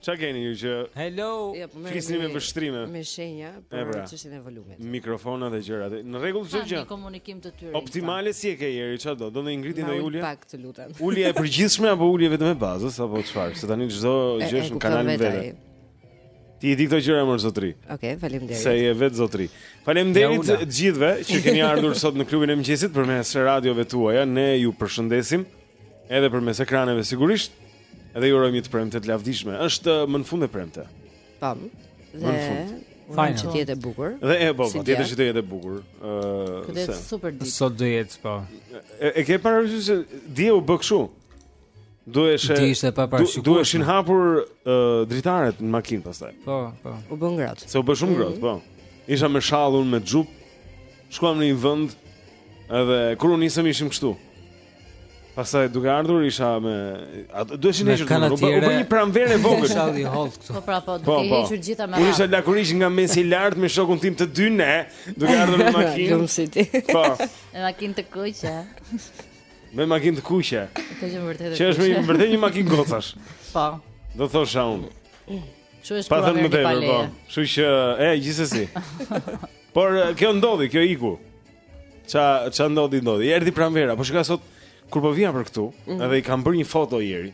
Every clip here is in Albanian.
Ça keni ju që Hello jo, po Flisni me vështrime Me shenja Për e pra, çështjen e volumit Mikrofona dhe gjëra dhe Në rregull çdo gjë komunikim të tyre Optimale si e ke Jeri ça do Do ndonjë ngritje dhe ulje pak të lutem Ulje e përgjithshme apo ulje vetëm e bazës Apo çfarë Se tani çdo gjë është në kanalin e vet Ti i di këto gjëra more zotri Ok, faleminderit Se je vetë zotri Faleminderit gjithve Që keni ardhur sot në klubin e mëngjesit Përmes radiove tuaja Ne ju përshëndesim Edhe përmes ekraneve sigurisht. Edhe ju urojmë një të premte të lavdishme. Është më në fund e premte. Tam. Dhe më në fund. Varja që të jetë e bukur. Dhe e po, po si tjetër që të jetë e bukur. Ëh, uh, këtë është super ditë. Sot do jetë po. E, e ke parasysh se dje u bë kështu? Duhesh e Ti ishte pa parashikuar. Duheshin hapur uh, dritaret në makinë pastaj. Po, po. U bë ngrohtë. Se u bë shumë ngrohtë, mm -hmm. po. Isha me shallun me xhup. Shkuam në një vend edhe kur u nisëm ishim kështu. Pastaj duke ardhur isha me atë duheshin hequr këtu. U bë një pranverë e vogël. Isha i hollë këtu. Po pra po, duke po, po. hequr gjitha me. Unë isha lakurish nga mesi e lart me shokun tim të dy ne, duke ardhur me makinë. Jumbo City. Po. Me makinë të kuqe. Me makinë të kuqe. Kjo është vërtet. Që është një vërtet një makinë gocash. Po. Do thosha unë. Kjo është kurrë me palë. Kështu që, e gjithsesi. Por kjo ndodhi, kjo iku. Ça ça ndodhi ndodhi. Erdhi pranvera, po shikoj sot kur po vija për këtu, mm -hmm. edhe i kam bërë një foto Jeri.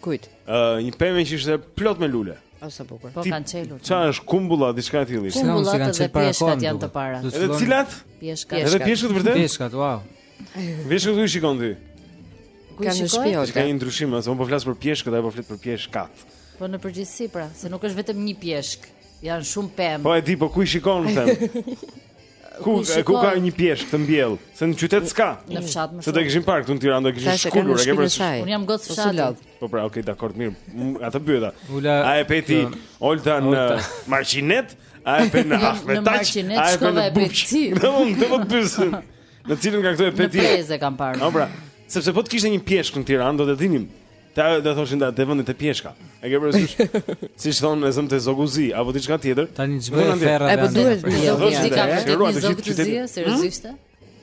Kujt? Ë uh, një pemë që ishte plot me lule. O sa bukur. Po kanë çelur. Ça është kumbulla diçka e tillë? Kumbullat kanë çelur para kohës. Janë të para. Edhe cilat? Pjeshkat. Edhe pjeshkat vërtet? Pjeshkat, wow. Pjeshkat ku i shikon ti. Ka një shpjot. Ka një ndryshim, se unë po flas për pjeshkët, ajo po flet për pjeshkat. Po në përgjithësi pra, se nuk është vetëm një pjeshkë. Janë shumë pemë. Po e di, po ku i shikon them? Ku ku ka një pjeshkë të mbjellë, se në qytet s'ka. Në fshat më shumë. Se do kishim parë këtu në Tiranë, do kishim shkulur, e ke parasysh. Un jam gocë fshati. Po pra, okay, dakord, mirë. Atë pyeta. A e pe ti Olta në Marqinet? A e pe ti në Ahmetaq? A e pe ti në Bubq? Do mund të të pyesin. Në cilën nga këto e pe ti? Në Prezë kam parë. Po pra, sepse po të kishte një pjeshkë në Tiranë, do të dinim. Ta do thoshin takohemi te pjeshka. E ke parasysh? Siç thon më zbrit te Zogu i Zi apo diçka tjetër. Tani ç'bën ferra. Ai po duhet të bëjë. Zogu i Zi ka vërtet një zog të zi, seriozisht? Hmm?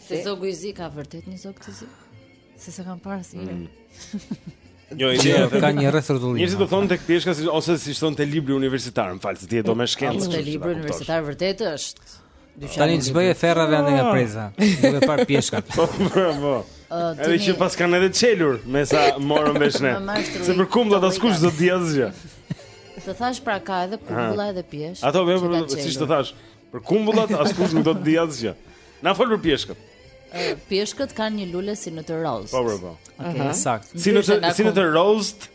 Se Zogu i Zi ka vërtet një zog të zi. Se s'e kam parë asnjë. Hmm. Jo, i jo, ka një rrethrrotullim. Njerëzit do thonë tek pjeshka ose siç thonë te libri universitar, më fal, se ti e do më shkencë. Te libri universitar vërtet është. Tani të bëje ferra dhe nga Preza Duke parë pjeshkat Po, po Edhe që paskan edhe çelur Me sa morëm vesh ne Se për kumbullat askush s'do të dijë asgjë Të thash pra ka edhe kumbulla edhe pjeshka Ato me për të si të thash Për kumbullat askush nuk do të dijë asgjë Na fol për pjeshkat Pjeshkat kanë një lule si në të roz Po, po, po Si në të roz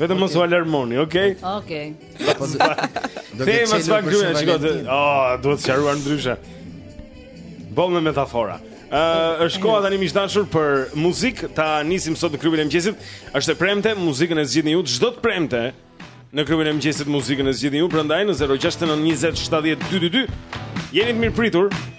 Vetëm mos u alarmoni, okay? Okay. Po do të themi pak gjuhë, shikoj. Ah, duhet sqaruar ndryshe. Boll me metafora. Ëh, uh, është koha tani miq të dashur për muzikë, ta nisim sot në klubin e mëngjesit. Është e premte, muzikën e zgjidhni ju çdo të premte. Në klubin e mëngjesit muzikën e zgjidhni ju, prandaj në 0692070222 jeni të mirëpritur.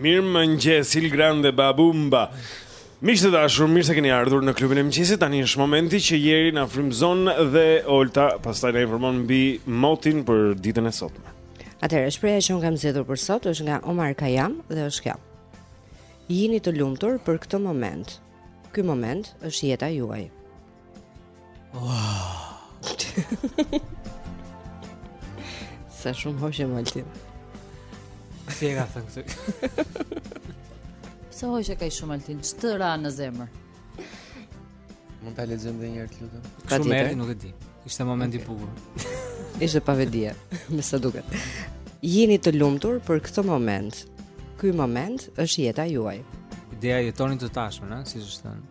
Mirëmëngjes, il grande babumba Miq të dashur, mirë se keni ardhur në klubin e mëngjesit Tani është momenti që Jeri na frymëzon dhe Olta pastaj na informon mbi motin për ditën e sotme Atëherë, shprehja që unë kam zgjedhur për sot është nga Omar Khayyam dhe është kjo. Jini të lumtur për këtë moment. Ky moment është jeta juaj. Sa shumë u hoqe Altin. Si e ka thënë këtë? Pse u hoqe kaq shumë Altin? Ç'të ra në zemër? Mund ta lexojmë edhe një herë të lutem. Shumë herë nuk e di. Ishte moment i bukur. Ishte pavetëdija, me sa duket. Jini të lumtur për këtë moment. Ky moment është jeta juaj. Ideja jetoni të tashmën, ëh, siç është thënë.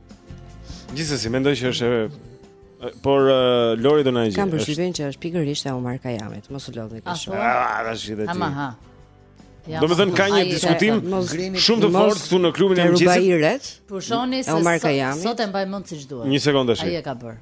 Gjithsesi, mendoj që është Por uh, Lori do na e gjej. Kam përshtypjen që është pikërisht e Omar Kajamit, mos u lodhni kështu. Ah, tashi e di. Aha. Domethënë ka një diskutim shumë të fortë këtu në klubin e mëngjesit. Pushoni se sot e mbaj mend siç duhet. Një sekondë tash. Ai e ka bër.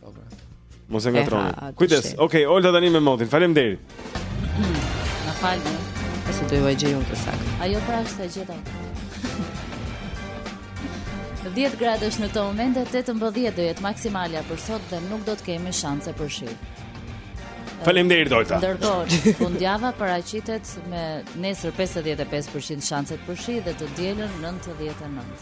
Po pra. Mos e ngatroni. Kujdes. Okej, okay, Olta tani me motin. Faleminderit. Na falni. Pasi do ju e gjej unë të saktë. Ajo pra është e gjitha. 10 gradë është në këto momente dhe 18 do jetë maksimalja për sot dhe nuk do të kemi shanse për shi. Faleminderit Olta. Ndërkohë, fundjava paraqitet me nesër 55% shanse për shi dhe të dielën 99.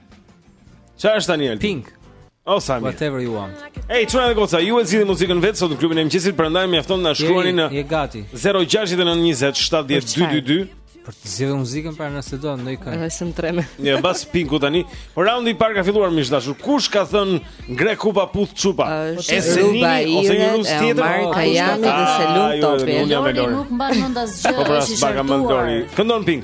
Ça është tani Altin? Pink O oh, sa mirë Whatever you want Ej, çuna dhe goca, ju e zgjidhni muzikën vetë Sot në klubin e mëngjesit Prandaj mjafton të na shkruani në Je gati 0-6-9-20-7-10-2-2 Për të zgjedhur muzikën pra nëse do ndonjë këngë Edhe së më treme Ne, pas Pinkut tani Por raundi i parë ka filluar miq të dashur Kush ka thënë ngre kupa puth çupa E se nini ose një rus tjetër Omar Kajami dhe se lun topi Lori nuk mban mend asgjë Këndon pink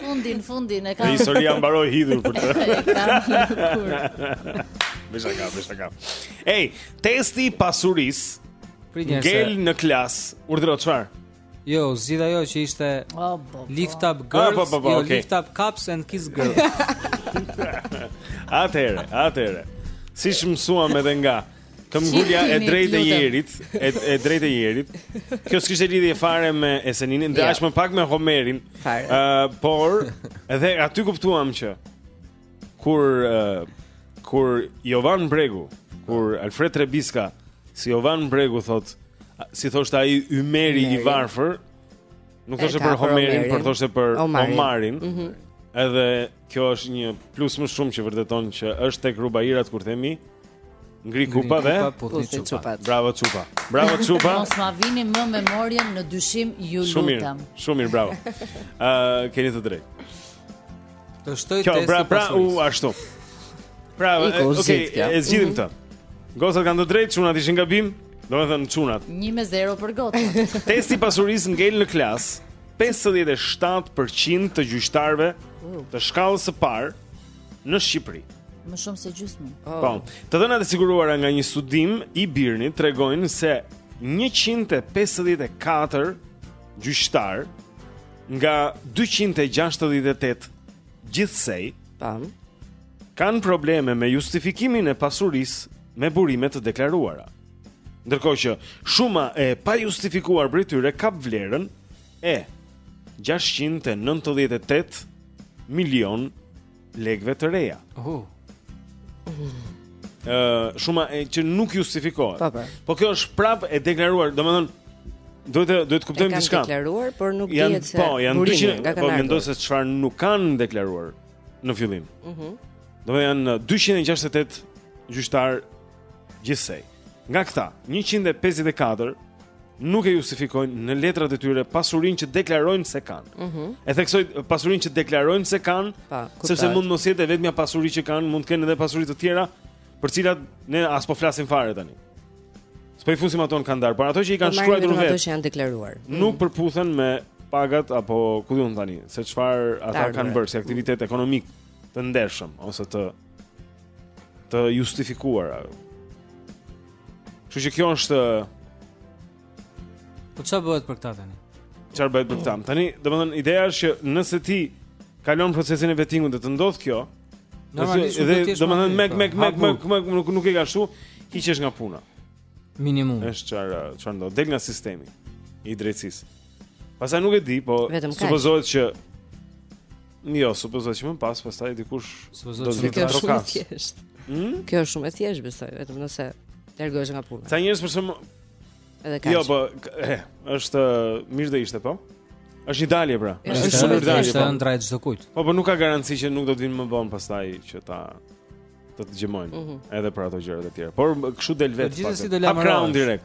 Fundin, fundin e ka. Historia mbaroi hidhur për të. Bëj shaka, bëj shaka. Ej, testi i pasurisë. Gjel në klas, urdhëro çfarë? Jo, zgjidh ajo që ishte oh, bo, bo. Lift up ah, girls, oh, bo, bo, jo, okay. lift up cups and kiss girls. atëre, atëre. Siç mësuam edhe nga Këmbëngulja e drejtë e njeriut, e, e drejtë e njeriut. Kjo s'kishte lidhje fare me Eseninin, dhe aq më pak me Homerin. Fare. Uh, por, edhe aty kuptuam që, kur, uh, kur Jovan Bregu, kur Alfred Trebicka, si Jovan Bregu thot, si thoshte ai Ymeri i varfër, nuk thoshte për Homerin, por thoshte për Omarin, Omarin mm -hmm. edhe Kjo është një plus më shumë që vërteton që është tek Rubairat kur themi ngri kupa dhe puth çupa. Bravo çupa. Bravo çupa. Mos ma vini më memorien në dyshim, ju lutem. Shumë mirë. Shumë mirë, bravo. Ë, uh, keni të drejtë. Të shtoj testin. Kjo pra, pra u ashtu. Pra, okay, e zgjidhëm mhm. këtë. Gocat kanë të drejtë, çunat ishin gabim. Domethënë çunat. 1-0 për gocat. Testi i pasurisë ngel në klasë. 57% të gjyqtarëve uh. të shkallës së parë në Shqipëri. Më shumë se gjysmë. Po. Oh. Po. Të dhënat e siguruara nga një studim i Birnit tregojnë se 154 gjyqtarë nga 268 gjithsej kanë probleme me justifikimin e pasurisë me burime të deklaruara. Ndërkohë që shuma e pajustifikuar prej tyre kap vlerën e 698 milion lekëve të reja. Oh. Ë, shuma që nuk justifikohet. Po, po. Po kjo është prap e deklaruar, domethënë duhet të duhet të kuptojmë diçka. Kanë deklaruar, por nuk dihet se po, janë 200, po mendo se çfarë nuk kanë deklaruar në fillim. Mhm. Mm Domethënë janë 268 gjyqtarë Gjithsej, nga këta 154 nuk e justifikojnë në letrat e tyre pasurinë që deklarojnë se kanë. Ëh. Mm e theksoj pasurinë që deklarojnë se kanë, pa, sepse mund mos jetë e vetmja pasuri që kanë, mund të kenë edhe pasuri të tjera për të cilat ne as po flasim fare tani. S'po i fusim ato në kandar, por ato që i kanë shkruar vetë. Ato që janë deklaruar. Nuk mm. përputhen me pagat apo ku di unë tani se çfarë ata kanë bërë si aktivitet ekonomik të ndershëm ose të të justifikuar. Kështu që kjo është Po çfarë bëhet për këtë tani? Çfarë bëhet për këtë? Tani, domethënë ideja është që nëse ti kalon procesin e vettingut dhe të ndodh kjo, normalisht domethënë mek mek mek mek mek nuk nuk e ka ashtu, hiqesh nga puna. Minimum. Është çfarë çfarë ndodh? Del nga sistemi i drejtësisë. Pastaj nuk e di, po supozohet që Jo, supozohet që më pas, pastaj dikush do të vijë të trokasë. Hmm? Kjo është shumë e thjeshtë, besoj, vetëm nëse largohesh nga puna. Sa njerëz për shkak Edhe kaq. Jo, po, eh, është mirë do ishte, po. Është një dalje pra. Është një dalje, dalje, është ëndrra e çdokujt. Po, po nuk ka garanci që nuk do të vinë më vonë pastaj që të të gjëmojnë mm -hmm. edhe për ato gjërat e tjera. Por kështu del vetë. Po gjithsesi do lajnë. Pa direkt.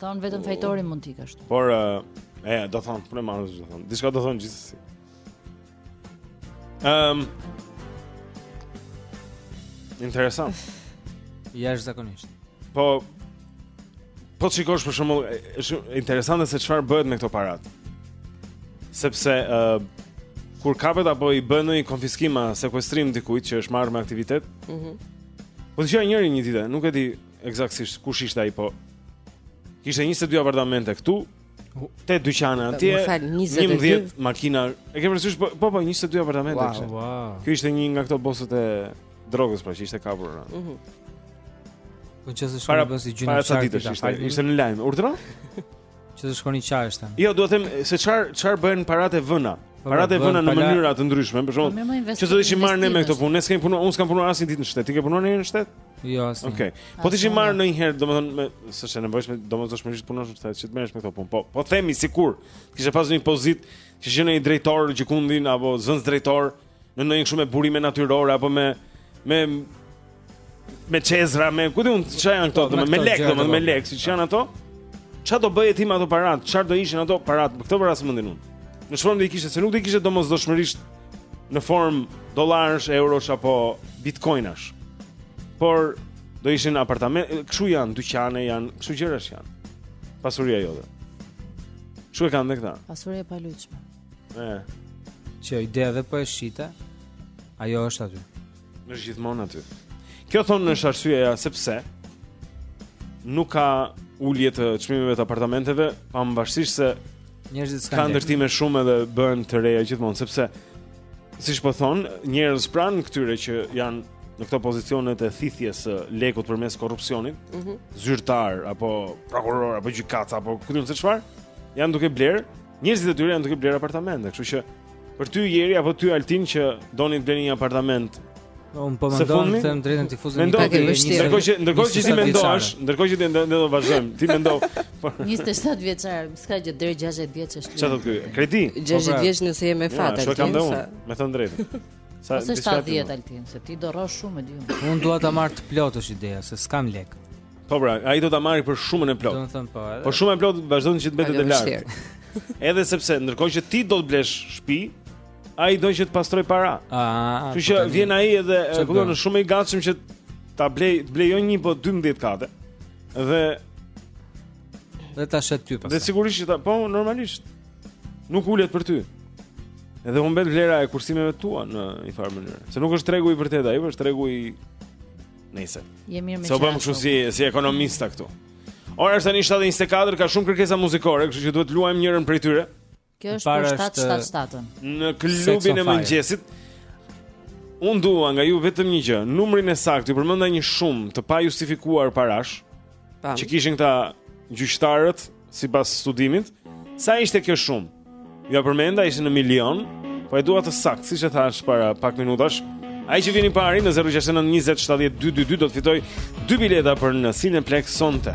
Thon vetëm fajtori mund të ikë. Por e do thon për marrë do thon. Diçka do thon gjithsesi. Ehm. Um, Interesant. Ja është zakonisht. Po po ta shikosh për shembull, është interesante se çfarë bëhet me këto parat. Sepse ë uh, kur kapet apo i bëhet ndonjë konfiskim a sekuestrim dikujt që është marrë me aktivitet. Mhm. Mm po dëgjoja njërin një ditë, nuk e di, Ekzaktësisht, kush ishte ai po? Kishte 22 apartamente këtu, tetë dyqane atje, 11 makina. E ke parasysh po po, po 22 apartamente kishte. Wow, wow. Ky ishte një nga këto bosët e drogës pra që ishte kapur. Pra. Mhm. Mm po çesë shkoi pas i gjinës. Para sa ditësh ishte, ishte në lajm. Urdhëron? Që të shkoni qajshten Jo, dua të them, se çfarë, çfarë bëhen parat e vëna po, po, Parat e vëna në mënyra të ndryshme Për shembull, po, që po të ishim marrë ne me këto punë Ne s'kem punuar, unë s'kam punuar asnjë ditë në shtet Ti ke punuar ndonjëherë në shtet? Jo, asnjë okay. Po të ishim marrë ndonjëherë, domethënë S'është e nevojshme, domosdoshmërisht të punosh në shtet Që të merresh me këto punë Po, po themi, sikur Kishe pas një pozitë Që ishe një drejtor, gjëkundi Apo zëvendësdrejtor në ndonjë kështu me burime natyrore apo me me me çezra, me ku di unë çfarë janë këto, po, me, me lek, domethënë me po. lek, siç janë ato. Ça do bëje ti me ato para? Çfarë do ishin ato para? Këtë kam parasysh unë. Në ç'formë do i kishe, se nuk do i kishe domosdoshmërisht në formë dollarësh, eurosh apo bitcoinash. Por do ishin apartamente, kështu janë dyqane, janë kështu gjëra janë. Pasuria jote. Kështu e kanë dhe këta. Pasuria e paluajtshme. E. Që ideja dhe po e shite, ajo është aty. Është gjithmonë aty. Kjo thonë është arsyeja, sepse nuk ka ulje të çmimeve të apartamenteve, pavarësisht se ka ndërtime shumë edhe bëhen të reja gjithmonë, sepse, siç po thonë, njerëz pranë këtyre që janë në këto pozicionet e thithjes së lekut përmes korrupsionit, mm -hmm. zyrtar apo prokuror apo gjykatës apo ku di unë se çfarë, janë duke blerë Njerëzit e tyre janë duke blerë apartamente, kështu që për ty Jeri apo ty Altin që doni të bleni një apartament. Unë po mendoj të them të drejtën tifuzën. Mendoj të jesh një ndërkohë që ndërkohë që ti mendosh, ndërkohë që ti do të vazhdojmë, ti mendo. 27 vjeçar, s'ka gjë deri 60 vjeç është. Çfarë do ky? Kredi. 60 po, pra. vjeç nëse je me fat atë. Ja, me thënë të drejtën. Sa është 70 Altin, se ti do rrosh shumë e di unë. Unë dua ta marr të plotë ideja se s'kam lek. Po pra, ai do ta marrë për shumën e plotë. Do me thënë po. Po shumë e plotë vazhdon që të bëhet e lartë. Edhe sepse ndërkohë që ti do të blesh shtëpi, ai do që të pastrojë para. Ah, kështu që po vjen ai edhe, e kupton, është shumë i gatshëm që ta blejë, të blejë jo një po 12 kate. Dhe dhe ta shet ty pastaj. Dhe sigurisht që ta, po normalisht nuk ulet për ty. Edhe humbet vlera e kursimeve tua në një farë mënyrë. Se nuk është tregu i vërtetë, ai është tregu i Nëse. Je mirë me çfarë? S'u bëmë kështu si si ekonomista këtu. Ora është tani 7:24, ka shumë kërkesa muzikore, kështu që duhet të luajmë njërën prej tyre. Kjo është për 777-ën. Në klubin e mëngjesit. Unë dua nga ju vetëm një gjë, numrin e saktë, ju përmenda një shumë të pajustifikuar parash. Që kishin këta gjyqtarët sipas studimit, sa ishte kjo shumë? Jua përmenda ishte në milion, po e dua të saktë, siç e thashë para pak minutash. Ai që vjen i pari në 069 20 70 222 do të fitojë dy bileta për në Cineplex sonte.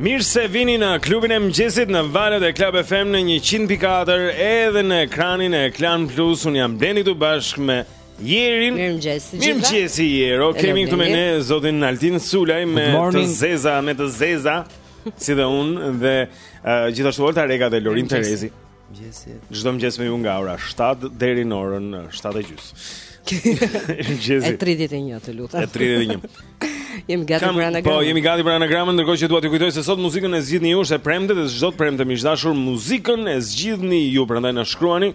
Mirë se vini në Klubin e Mëngjesit në valët e Club FM në 100.4 edhe në ekranin e Klan Plus Unë jam Blendi së bashku me Jerin Mirëmëngjesi Mirëmëngjesi Jero Kemi këtu me ne zotin Altin Sulaj me të zeza Me të zeza Si dhe unë dhe uh, gjithashtu Olta Reka dhe Lorin Terezi Mëngjesi. Çdo mëngjes me ju nga ora 7 deri në orën 7:30. Mëngjesi. E 31 të lutem. E 31. Jemi gati Kam, për anagramën. Po, jemi gati për anagramën, ndërkohë që dua t'ju kujtoj se sot muzikën e zgjidhni ju, është e premte dhe çdo të premte miq të dashur, muzikën e zgjidhni ju, prandaj na shkruani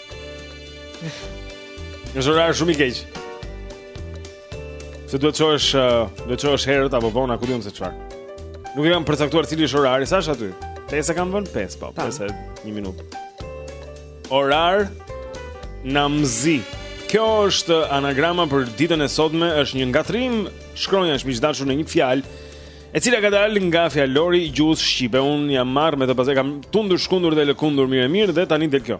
Është orar shumë i keq Se duhet çohesh uh, Duhet çohesh herët apo vonë ku di unë se çfarë Nuk e kam përcaktuar cili është orari Sa është aty? 5 e kam vënë? 5 po 5 e një minut Orar Namzi Kjo është anagrama për ditën e sotme është një ngatërrim shkronjash miq të dashur në një fjalë E cila ka dalë nga fjalori i gjuhës shqipe Unë jam marrë me të pasi e kam tundur shkundur dhe lëkundur mirë e mirë Dhe tani del kjo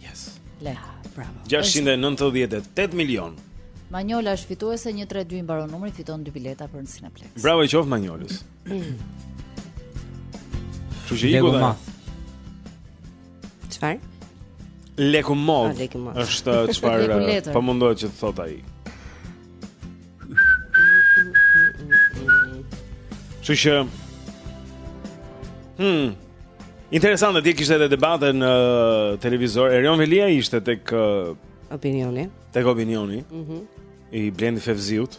Yes. Lek. Ah, bravo. 698 milion. Manjola është fituese 132 i mbaron numri, fiton dy bileta për në Cineplex. Bravo i qoftë Manjolës. Kështu që iku dha. Çfarë? Leku modh. Ah, është uh, çfarë uh, po mundohet që të thotë ai. Kështu që Hm, Interesante, dje kishte edhe debate në televizor. Erion Veliaj ishte tek uh, opinioni. Tek opinioni. Mhm. Mm I Blendi Fevziut.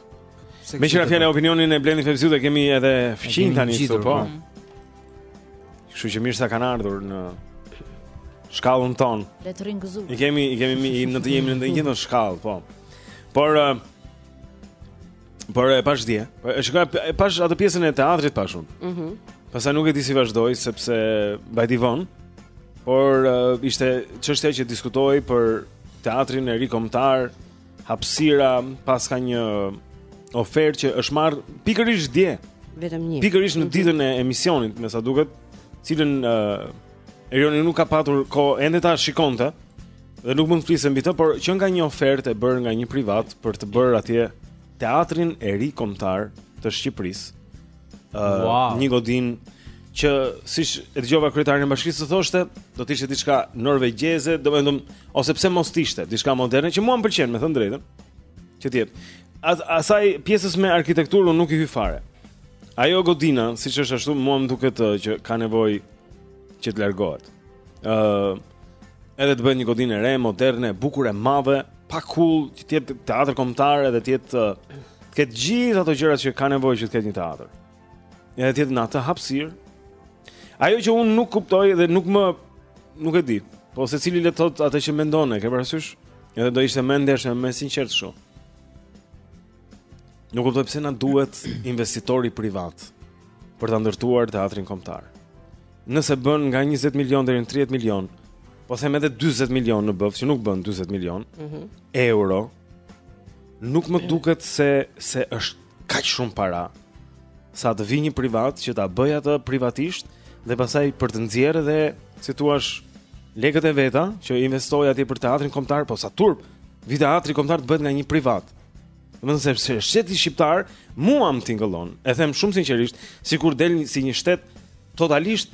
Meqë ra fjala opinionin e Blendi Fevziut e kemi edhe fqinj tani këtu, po. Mhm. Kështu që mirë se kanë ardhur në shkallën tonë. Le ta gëzojnë. I kemi i kemi në të jemi në të njëjtën shkallë, po. Por uh, Por e pashë dje. Po, e shikoj e pashë atë pjesën e teatrit pashë unë. Mhm. Mm Pastaj nuk e di si vazhdoi sepse vajti vonë. Por uh, ishte çështja që diskutohej për teatrin e ri kombëtar, hapësira, paska një ofertë që është marrë pikërisht dje. Vetëm një. Pikërisht në ditën e emisionit, me sa duket, cilën uh, Erioni nuk ka patur kohë ende ta shikonte dhe nuk mund të fliste mbi të, por qenka një ofertë e bërë nga një privat për të bërë atje teatrin e ri kombëtar të Shqipërisë. Uh, wow. një godinë që siç e dëgjova kryetarin e bashkisë thoshte, do të ishte diçka norvegjeze, domethënë ose pse mos të ishte, diçka moderne që mua më pëlqen, me thënë drejtën. Që dhe asaj, pjesës me arkitekturën nuk i hyj fare. Ajo godina, siç është ashtu, mua më duket që ka nevojë që të largohet. Ë uh, edhe të bëhet një godinë e re, moderne, e bukur e madhe, pak cool, që të jetë teatër kombëtar edhe të jetë të ketë gjithë ato gjëra që ka nevojë që të ketë një teatër. Edhe të jetë në atë hapësirë. Ajo që unë nuk kuptoj dhe nuk më nuk e di, po secili le të thotë atë që mendon, e ke parasysh? Edhe do ishte më e ndershme, më e sinqertë kështu. Nuk kuptoj pse na duhet investitori privat për ta ndërtuar teatrin kombëtar. Nëse bën nga 20 milion deri në 30 milion, po them edhe 40 milion në bëftë, që nuk bën 40 milion mm -hmm. euro, nuk më duket se se është kaq shumë para sa të vijë një privat që ta bëjë atë privatisht dhe pastaj për të nxjerrë edhe, si thua, lekët e veta që investoi atje për teatrin kombëtar, po sa turp i vjen, teatri kombëtar të bëhet nga një privat. Domethënë se shteti shqiptar mua më tingëllon. E them shumë sinqerisht, sikur del si një shtet totalisht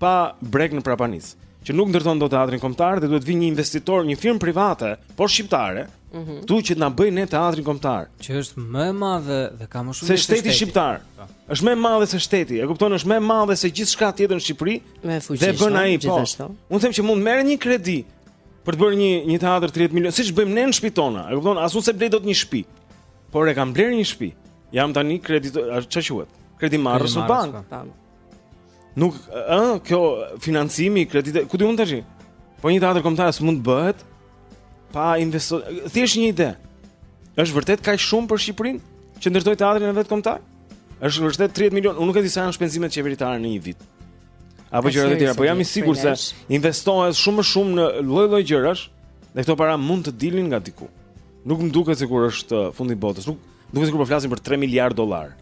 pa brekë në prapanicë, që nuk ndërton dot teatrin kombëtar dhe duhet të vijë një investitor, një firmë private, po shqiptare, mm -hmm. këtu që të na bëjë ne teatrin kombëtar, që është më e madhe dhe ka më shumë se shteti shqiptar. Po. Është më e madhe se shteti. E kupton, është më e madhe se gjithçka tjetër në Shqipëri. Dhe bën ai po. Unë them që mund të merret një kredi Për të bërë një një teatër 30 milionë, siç bëjmë ne në shtëpitë tona. E kupton? As unë s'e blej dot një shtëpi. Por e kam blerë një shtëpi. Jam tani kredit, ça quhet? Kredimarrës në bankë. Po. Nuk, ë, kjo financimi, kredit, ku di unë tash? Po një teatër kombëtar s'mund të bëhet pa investuar. Thjesht një ide. Është vërtet kaq shumë për Shqipërinë që të ndërtojë teatrin e vet kombëtar? Është vërtet 30 milionë. Unë nuk e di sa janë shpenzimet qeveritare në një vit. Apo gjëra të tjera, po jam i sigurt se investohet shumë më shumë në lloj-lloj gjërash, dhe këto para mund të dilnin nga diku. Nuk më duket sikur është uh, fundi i botës. Nuk duket sikur po flasim për 3 miliard dollarë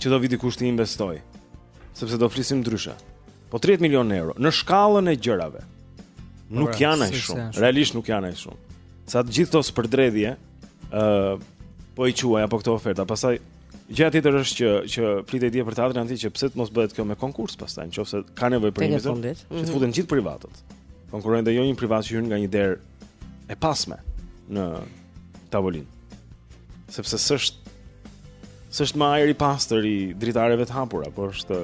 që do vijë dikush t'i investojë, Sepse do flisim ndryshe. Po 30 milionë euro në shkallën e gjërave. Nuk pra, janë aq shumë. Realisht nuk janë aq shumë. Sa të gjithë këto spërdredhje, ë uh, po i quaj apo këto oferta, pastaj Gjëja tjetër është që që flitej dje për teatrin anti që pse të mos bëhet kjo me konkurs pastaj nëse ka nevojë për investim. Që të mhm. futen gjithë privatët të konkurrojnë dhe jo një privat që hyn nga një derë e pasme në tavolinë. Sepse s'është s'është më ajri pastër i dritareve të hapura, por është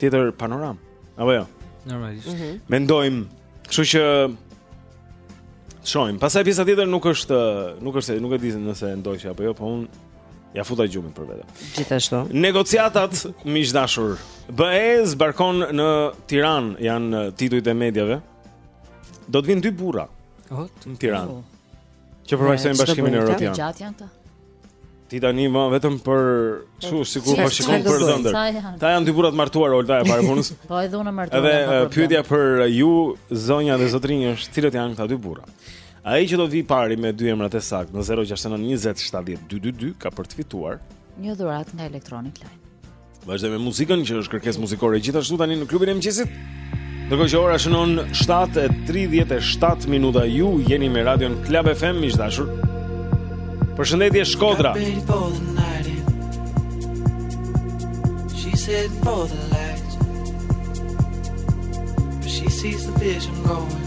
tjetër panoramë. Apo jo. Normalisht. Mm -hmm. Mendojmë, kështu që shojmë. Pastaj pjesa tjetër nuk është nuk është se nuk e di nëse e ndoqe apo jo, po unë ia futa gjumin për vete. Gjithashtu. Negociatat miq të dashur. BE zbarkon në Tiranë janë uh, titujt e mediave. Do të vinë dy burra. Oh, në Tiranë. Oh. Që përfaqësojnë Bashkimin Evropian. Gjatë janë këta. Ti tani më vetëm për kështu sikur po shikon për dhëndër. Ata janë dy burra të martuar Olta e para punës. Po edhe unë martuar. Edhe uh, pyetja për ju zonja dhe zotrinj është cilët janë këta dy burra. Ai që do vijë i pari me dy emrat e saktë në 069 20 70 222 ka për të fituar një dhuratë nga Electronic Line. Vazhdojmë me muzikën që është kërkesë muzikore gjithashtu tani në klubin e mëngjesit. Ndërkohë që ora shënon 7:37 minuta ju jeni me Radio Club FM miq të dashur. Përshëndetje Shkodra. She said for the light. She sees the vision going.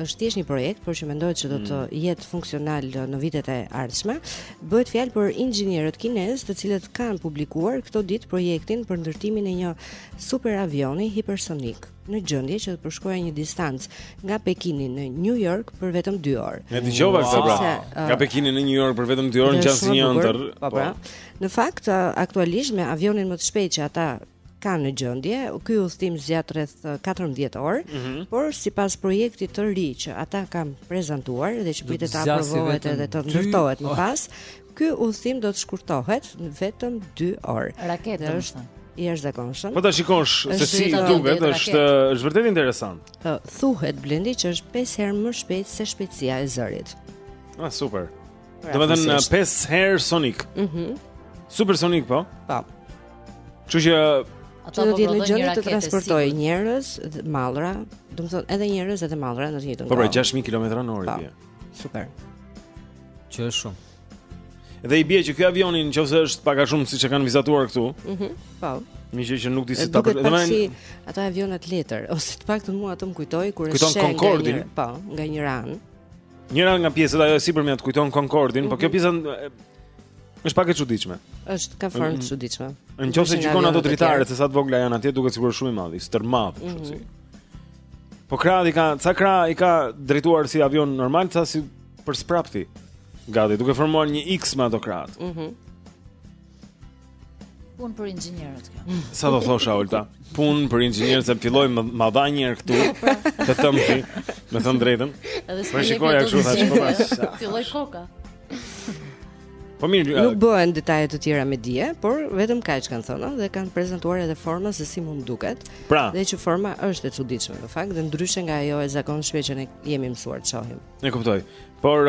është thjesht një projekt, por që mendohet se do të mm. jetë funksional uh, në vitet e ardhshme. Bëhet fjalë për inxhinierët kinezë, të cilët kanë publikuar këto ditë projektin për ndërtimin e një superavioni hipersonik në gjendje që të përshkojë një distancë nga Pekini në New York për vetëm 2 orë. E dëgjova këtë pra. Uh, nga Pekini në New York për vetëm 2 orë, ça është, një ëndërr. Po, pra. Po. Në fakt, uh, aktualisht me avionin më të shpejtë që ata kanë në gjendje, ky udhëtim zgjat rreth 14 orë, mm -hmm. por sipas projektit të ri që ata kanë prezantuar dhe që pritet të aprovohet edhe të ndërtohet më oh. pas, ky udhëtim do të shkurtohet në vetëm 2 orë. Raketë është i jashtëzakonshëm. Po ta shikosh se si duket, është është vërtet interesant. Thuhet Blendi që është 5 herë më shpejt se shpejtësia e zërit. Ah, super. Pra, domethënë 5 herë sonik. Mhm. Mm Supersonik po? Po. Kështu që ata do të jetë, Jeri, të transportojë njerëz, mallra, domethënë edhe njerëz edhe mallra në të njëjtën kohë. Po pra 6000 km në orë bie. Super. Që është shumë. Dhe i bie që ky avion në qoftë është pak a shumë siç e kanë vizatuar këtu. Mhm. Po. Një gjë që nuk di si ta bëj. Domethënë si ata avionat letër ose të paktën mua atë më kujtoi kur e shoh. Kujton Concordin? Po, nga njëra anë. Njëra nga pjesët ajo e sipërmja të kujton Concordin, mm -hmm. po kjo mhm. pjesa është pak e çuditshme. Është, ka formë të çuditshme. Në qoftë se shikon ato dritare se sa të vogla janë atje, duket sikur shumë i madh, i stërmadh, kështu mm -hmm. si. Mhm. Po krahët i ka, ca krah i ka drejtuar si avion normal, ca si së prapthi. Gati, duke formuar një X me ato krahët. Mhm. Mm Punë për inxhinierët kjo. Mm. Ç'a do thosha Olta? Punë për inxhinierët se filloi më ma dha një herë këtu. Të them ty, me thënë të drejtën. Edhe po shikoja kështu, thashë po pas. Filloi koka. Po mirë, nuk bëhen detaje të tjera me dije, por vetëm kaq kanë thënë dhe kanë prezantuar edhe formën se si mund duket. Pra, dhe që forma është e çuditshme në fakt dhe ndryshe nga ajo e zakonshme që ne jemi mësuar të shohim. E kuptoj. Por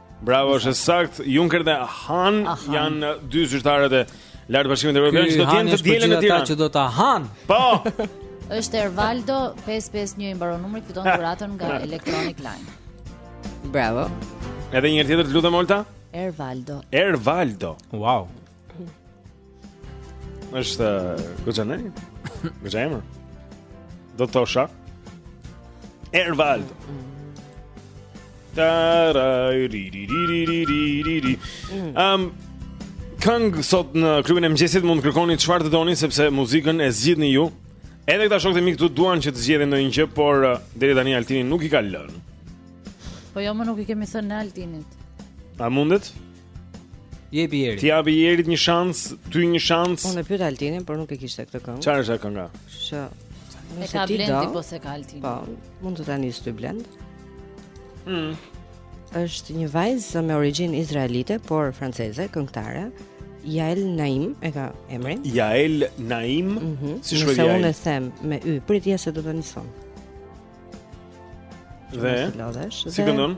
Bravo, është e saktë. Juncker dhe Hahn janë dy zyrtarët e lartë të Bashkimit Evropian që do të jenë të dielën këtu. Ata që do ta hanë. Po. Është Ervaldo 551 i mbaron numri fiton dhuratën nga Electronic Line. Bravo. Edhe një herë tjetër të lutem Olta. Ervaldo. Ervaldo. Wow. Është goxha, ë? Goxha emër. Do të thosha Ervaldo. Um këngë sot në klubin e mëngjesit mund të kërkoni çfarë të doni sepse muzikën e zgjidhni ju. Edhe këta shokët e mi këtu duan që të zgjedhin ndonjë gjë, por uh, deri tani Altini nuk i ka lënë. Po jo mo, nuk i kemi thënë ne Altinit. A mundet? Jepi Jeri. T'i japim Jerit një shans, ty një shans. Unë e pyeta Altinin, por nuk e kishte këtë këngë. Çfarë është kënga? Që e ka Blendi po s'e ka Altini. Po, mund të ta nis ty Blend. Mm. Është një vajzë me origjinë izraelite, por franceze, këngëtare. Yael Naim e ka emrin. Yael Naim, mm -hmm. si shkruhet Yael? Nëse unë e them me y, prit, ja se do ta nis unë. Dhe. Si këndon?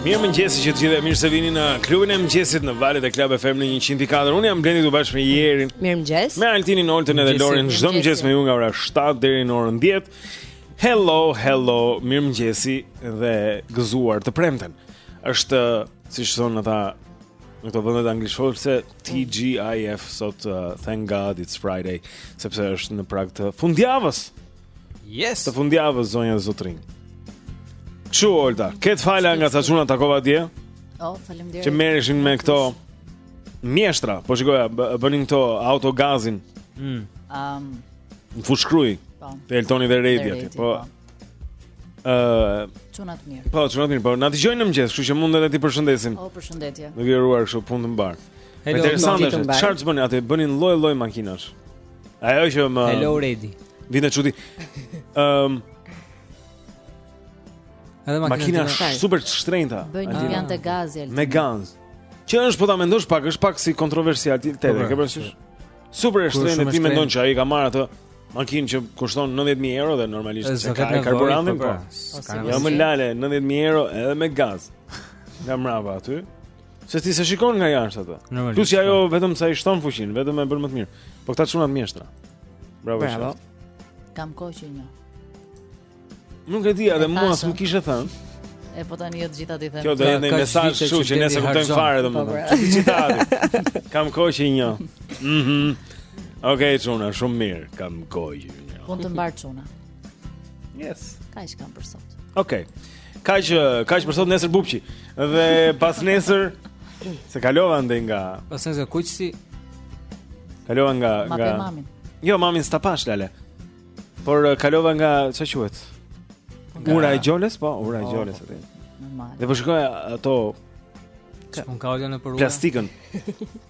Mirëmëngjesi që të gjithë e mirë se vini në klubin e mëngjesit në valët e Club FM në 104 Unë jam Blendi së bashku me Jerin Mirëmëngjes Me Altinin, Oltën edhe Lorin çdo mëngjes me ju nga ora 7 deri në orën 10 Hello, hello, mirëmëngjesi dhe gëzuar të premten është, siç thonë në ta, në këto vendet anglishtfolëse TGIF sot uh, Thank God it's Friday Sepse është në prag të fundjavës Yes. Të fundjavës zonja dhe zotërinj. Çu Olta, ke të fala nga ca çuna takova dje. Oh, faleminderit. Që merreshin me këto mjeshtra, po shikoja, bënin këto autogazin. Mm. Um, në Fushë-Krujë. Po. Te Eltoni dhe Redi aty, po. po. Ë, uh, çunat mirë. Po, çunat mirë, po na dëgjojnë në mëngjes, kështu që mund edhe t'i përshëndesim. Po, përshëndetje. Duke uruar kështu punë të mbarë. Interesante, çfarë bënin aty? Bënin lloj-lloj makinash. Ajo që më Hello Redi. Vjen çudi. Ëm Edhe makina super të shtrenjta. Bëjnë impiant gazi Altin. Me gaz. Që është po ta mendosh pak, është pak si kontroversialitet, po, po, ke parasysh? Po. Super e shtrenjtë ti mendon që ai ka marrë atë makinë që kushton 90000 euro dhe normalisht s'e ka karburantin po. Jo more lale 90000 euro edhe me gaz. Nga mbrapa aty. Se ti s'e shikon nga jashtë atë. Plus që ajo po. vetëm sa i shton fuqinë, vetëm e bën më të mirë. Po këta çunat mjeshtra. Bravo. Bravo. Kam kohë që i njoh. Nuk e di, edhe mua s'më kishe thënë. E po tani jo të gjitha t'i them. Kjo do jetë një mesazh kështu që ne s'e kuptojmë fare domethënë. Po, Citati. Kam kohë që i njoh. Mhm. Okej, çuna, shumë mirë. Kam kohë që i njoh. Punë të mbarë çuna. Yes. Kaq kam për sot. Okej. Okay. Kaq, kaq për sot nesër bupqi. Dhe pas nesër, se kalova andej nga... Pas nesër kuqësi... Kalova nga... Ma pe mamin. Jo, mamin s'ta pashë, lale. Por eh, kalova nga, ça quhet? Nga... Ura e Gjoles, po? Ura e oh, Gjoles, oh, oh. Dhe po shikoja ato... Ça punë ka nëpër ura? Plastikën.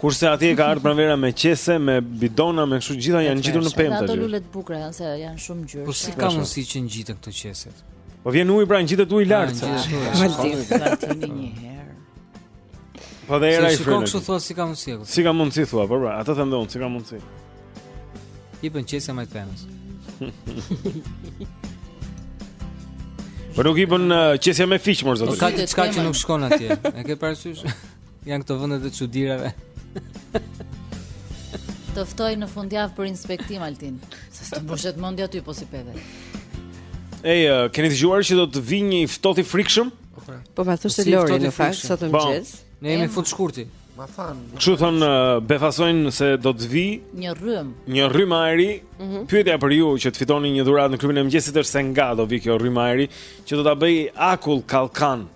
Kurse atje ka ardhur pranvera me qese, me bidona, me kështu gjitha janë ngjitur në pemë aty. A ç'lule të bukura janë se janë shumëngjyrëshe. Po si ka mundësi që ngjiten këto qese? Po vjen uji pra ngjitet uji lart. Valtini një herë. Po dhe era i fryn. Si kështu thua si ka mundësi? Si ka mundësi thua, po pra, atë them dhe unë, si ka mundësi. I bën qese majë pemës. Po nuk i bën uh, qesja më fiq mor zotëri. Po ka diçka që nuk shkon atje. E ke parasysh? Janë këto vendet e çudirave. Të ftoj në fundjavë për inspektim Altin. Sa të mbushet mendja ty po si peve. Ej, uh, keni dëgjuar që do të vijë një i ftohtë i frikshëm? Po, pra. po ma thoshte Lori në fakt sot po. mëngjes. Ne jemi fut shkurti. Ma thanë. Kështu thonë uh, befasojnë se do të vijë një rrymë. Një rrymë ajri. Mm -hmm. Pyetja për ju që të fitoni një dhuratë në klubin e mëngjesit është se nga do vijë kjo rrymë ajri që do ta bëjë akull kallkan. Mm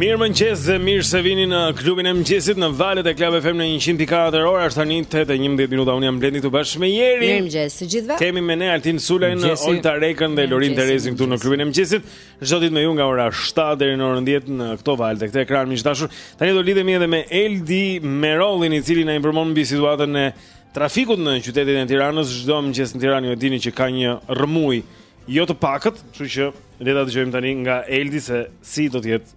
Mirëmëngjes dhe mirë se vini në klubin e mëngjesit në valët e Klab FM në 104 ora është tani 8 e 11 minuta unë jam blendi këtu bashkë me jeri Mirëmëngjes të gjithëve. Kemi me ne Altin Sulajn, Olta Rekën dhe Lorin Terezin këtu në klubin e mëngjesit Çdo ditë me ju nga ora 7 deri në orën 10 në këto valë dhe këtë ekran miq të dashur. Tani do lidhemi edhe me Eldi Merollin i cili na informon mbi situatën e trafikut në qytetin e Tiranës. Çdo mëngjes në Tiranë ju e dini që ka një rrëmujë jo të pakët, kështu që le ta dëgjojmë tani nga Eldi se si do të jetë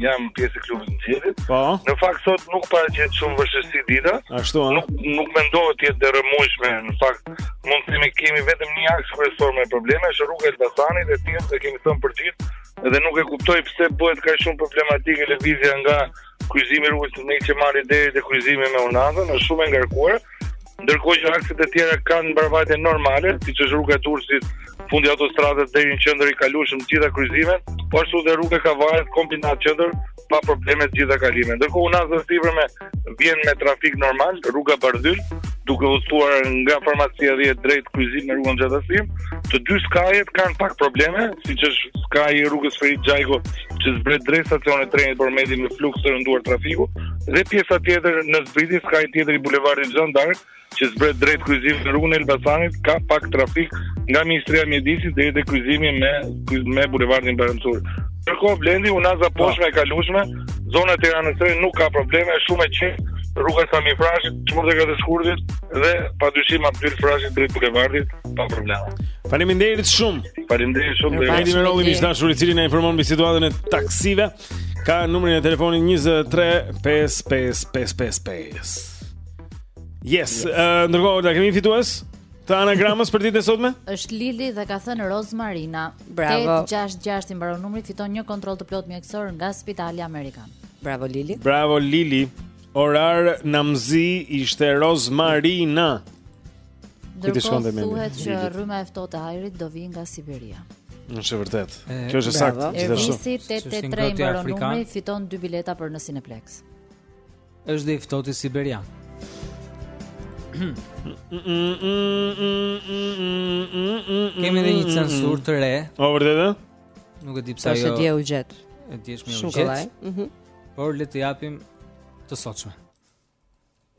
jam pjesë e klubit të mëngjesit. Po. Në fakt sot nuk paraqet shumë vështirësi dita. Ashtu ëh. Nuk nuk mendohet të jetë e rrëmujshme. Në fakt mund të themi kemi vetëm një aks kryesor me probleme, është rruga e Elbasanit dhe ti e kemi thënë përditë dhe nuk e kuptoj pse bëhet kaq shumë problematike lëvizja nga kryqëzimi rrugës Ismail Qemali deri te kryqëzimi me Unazën, është shumë e ngarkuar. Ndërkohë që akset e tjera kanë mbarëvajtje normale, siç është rruga e Durrësit, fundi i autostradës deri në qendër i kalueshëm të gjitha kryqëzimet, po ashtu dhe rruga e Kavajës kombinat qendër pa probleme të gjitha kalimet. Ndërkohë unaza e sipërme vjen me trafik normal, rruga Bardhyl, duke udhëtuar nga farmacia 10 drejt kryqëzimit me rrugën Hoxha Tahsim, të dy skajet kanë pak probleme, siç është skaji i rrugës Ferit Xhajko që zbret drejt stacionit të trenit përmendim me fluks të rënduar trafiku dhe pjesa tjetër në zbritje skaji tjetër i bulevardit Zhan d'Ark që zbret drejt kryqëzimit me rrugën e Elbasanit ka pak trafik nga Ministria e Mjedisit deri te kryqëzimi me me bulevardin Bajram Curri. Ndërkohë Blendi unaza e poshtme e kalueshme, zona e Tiranës së Re nuk ka probleme, është shumë e qetë. Rruga Sami Frashëri, Dëshmorët e 4 Shkurtit dhe padyshim Abdyl Frashëri drejt bulevardit Pa probleme. Faleminderit shumë. Faleminderit shumë. Eldi Merolli i dashur i cili na informon mbi situatën e taksive. Ka numrin e telefonit 2355555. Yes, yes. Uh, ndërkohë a kemi fitues të anagramës për ditën e sotme? Është Lili dhe ka thënë Rozmarina. Bravo. 866 i mbaron numri, fiton një kontroll të plotë mjekësor nga Spitali Amerikan. Bravo Lili. Bravo Lili. Orar Namzi ishte Rozmarina. Ndërkohë thuhet që rryma e ftohtë e ajrit do vijë nga Siberia. Është e vërtetë. Kjo është e saktë, gjithashtu. Ervisi 883 mbaron numri, fiton dy bileta për në Cineplex. Është dhe i ftohtë siberian. Kemi dhe një censurë të re. O vërtetë? Nuk e di pse ajo. Është dje u gjet. E dish më u gjet. Mhm. Por le të japim të sotshme.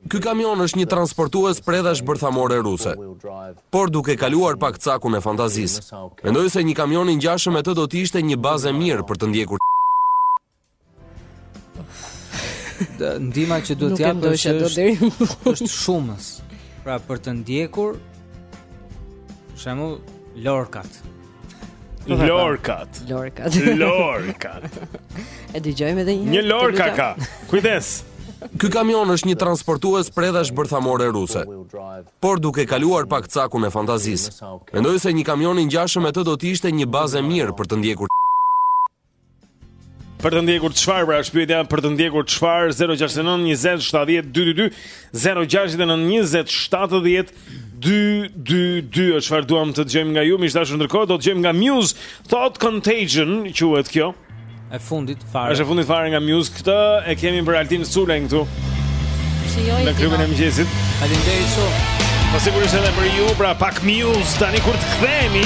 Ky kamion është një transportues predhash bërthamore ruse. Por duke kaluar pak cakun e fantazisë, mendoj se një kamion i ngjashëm me të do të ishte një bazë e mirë për të ndjekur ndihma që duhet t'jap do të jetë është shumës. Pra për të ndjekur për shembull Lorkat. Lorkat. Lorkat. Lorkat. E dëgjojmë edhe një herë. Një Lorka ka. Kujdes. Ky kamion është një transportues predhash bërthamore ruse. Por duke kaluar pak cakun e fantazisë, mendoj se një kamion i ngjashëm me të do të ishte një bazë e mirë për të ndjekur Për të ndjekur çfarë pra është pyetja për të ndjekur çfarë 069 20 70 222 069 20 70 222 është çfarë duam të dëgjojmë nga ju miq të dashur ndërkohë do të dëgjojmë nga Muse Thought Contagion quhet kjo e fundit fare është e fundit fare nga Muse këtë e kemi për Altin Sulen këtu Shijoje në klubin e mëngjesit Faleminderit shumë Po sigurisht edhe për ju pra pak Muse tani kur të kthehemi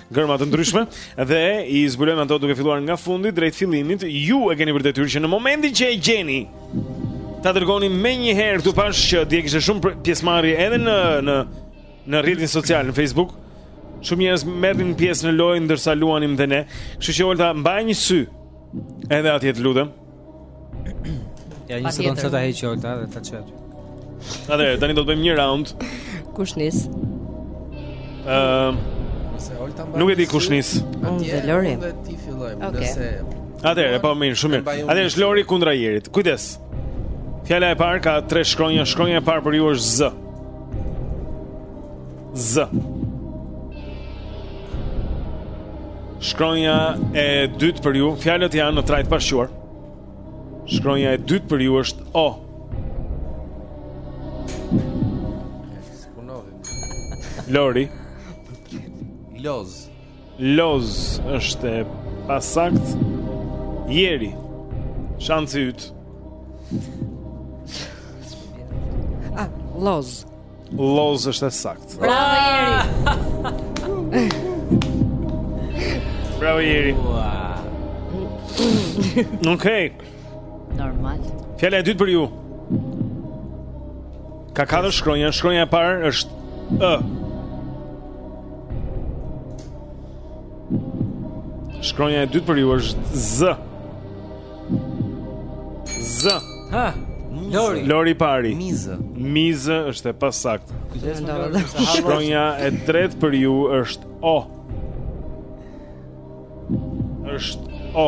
gërma të ndryshme dhe i zbulojmë ato duke filluar nga fundi drejt fillimit. Ju e keni për detyrë që në momentin që e gjeni ta dërgoni menjëherë këtu pashë që dje kishte shumë pjesëmarrje edhe në në në rrjetin social në Facebook. Shumë njerëz merrnin pjesë në lojë ndërsa luanim dhe ne. Kështu që Olta mbaje një sy. Edhe atje të lutem. Ja një sekondë sa ta heq Olta dhe ta çet. Atëherë tani do të bëjmë një round. Kush nis? Ëm uh, Nuk e di kush nis. Atje Lori. Dhe ti fillojmë. Okay. Nëse Atëherë po mirë, shumë mirë. Atëherë është Lori kundra Jerit. Kujdes. Fjala e parë ka tre shkronja, shkronja e parë për ju është Z. Z. Shkronja e dytë për ju, fjalët janë në trajtë të pashquar. Shkronja e dytë për ju është O. Lori. Loz. Loz është e pasaktë. Jeri. Shansi yt. Ah, Loz. Loz është e saktë. Bravo Jeri. Bravo Jeri. Okej. Okay. Normal. Fjala e dytë për ju. Ka katër shkronja, shkronja e parë është ë. Shkronja e dytë për ju është z. Z. Ha. Lori. Lori e para. Mizë. Mizë është e pasaktë. Kujdes me Lori. Shkronja e tretë për ju është O. Është O.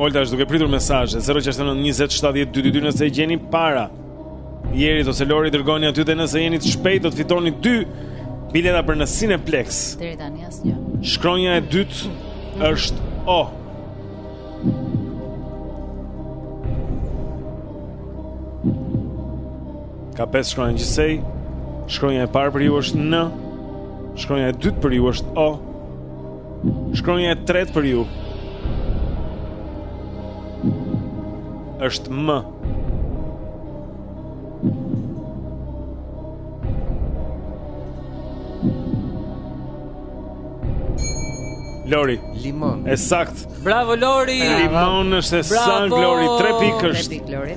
Olta është duke pritur mesazhe 069 20 70 222 nëse gjeni para Jerit ose Lorit dërgoni aty dhe nëse jeni të shpejtë do të fitoni dy bileta për në Cineplex. Deri tani asnjë. Shkronja e dytë është O. Ka pesë shkronja gjithsej. Shkronja e parë për ju është N. Shkronja e dytë për ju është O. Shkronja e tretë për ju është M. Lori. Limon. E saktë. Bravo Lori. Limon është e saktë Lori. 3 pikë është. 3 pikë Lori.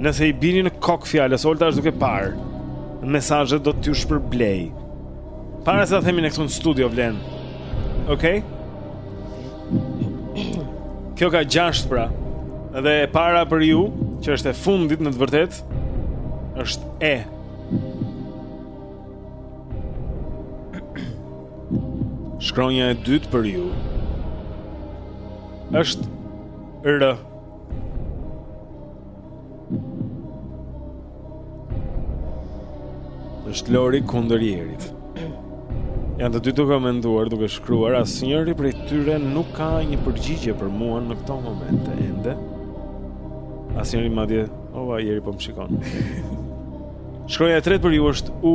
Nëse i bini në kokë fjalës, Olta është duke parë mesazhet, do t'ju shpërblejë. Para se ta themi në këtë studio vlen. Okej. Okay? Kjo ka gjashtë pra. Dhe e para për ju, që është e fundit në të vërtetë, është E. Shkronja e dytë për ju është R. është Lori kundër Jerit. Janë të dy duke menduar duke shkruar asnjëri prej tyre nuk ka një përgjigje për mua në këto momente ende. Asnjëri madje, oh, Jeri po më shikon. Shkronja e tretë për ju është U.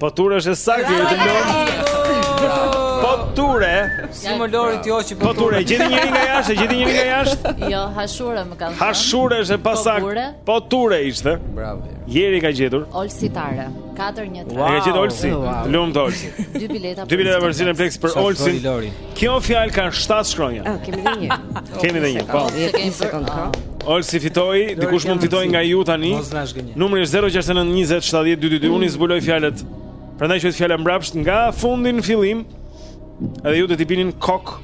Poture është e saktë, të lumtë. Poture. Si more Lori ti hoqi po, poture. Gjen njeri nga jashtë, gjen njeri nga jashtë? Jo, hashure më kanë thënë. Hashure është e pasaktë. Poture ishte. Bravo. Jeri ka gjetur. Olsi Tare, 4-1-3. Ka gjetur Olsi. Lumtë Olsi. Dy bileta. Dy bileta për Cineplex për Olsin. Kjo fjalë ka 7 shkronja. Ah, kemi dhe një. Kemi dhe një. Po, 10 sekondë. Ah. Olsi fitoi, dikush mund të fitojë nga ju tani. Numri është 069 20 70 222. Unë zbuloj fjalët. Pra ndaj që fjala mbrapsht nga fundi në fillim. Edhe ju do t'i bini në kokë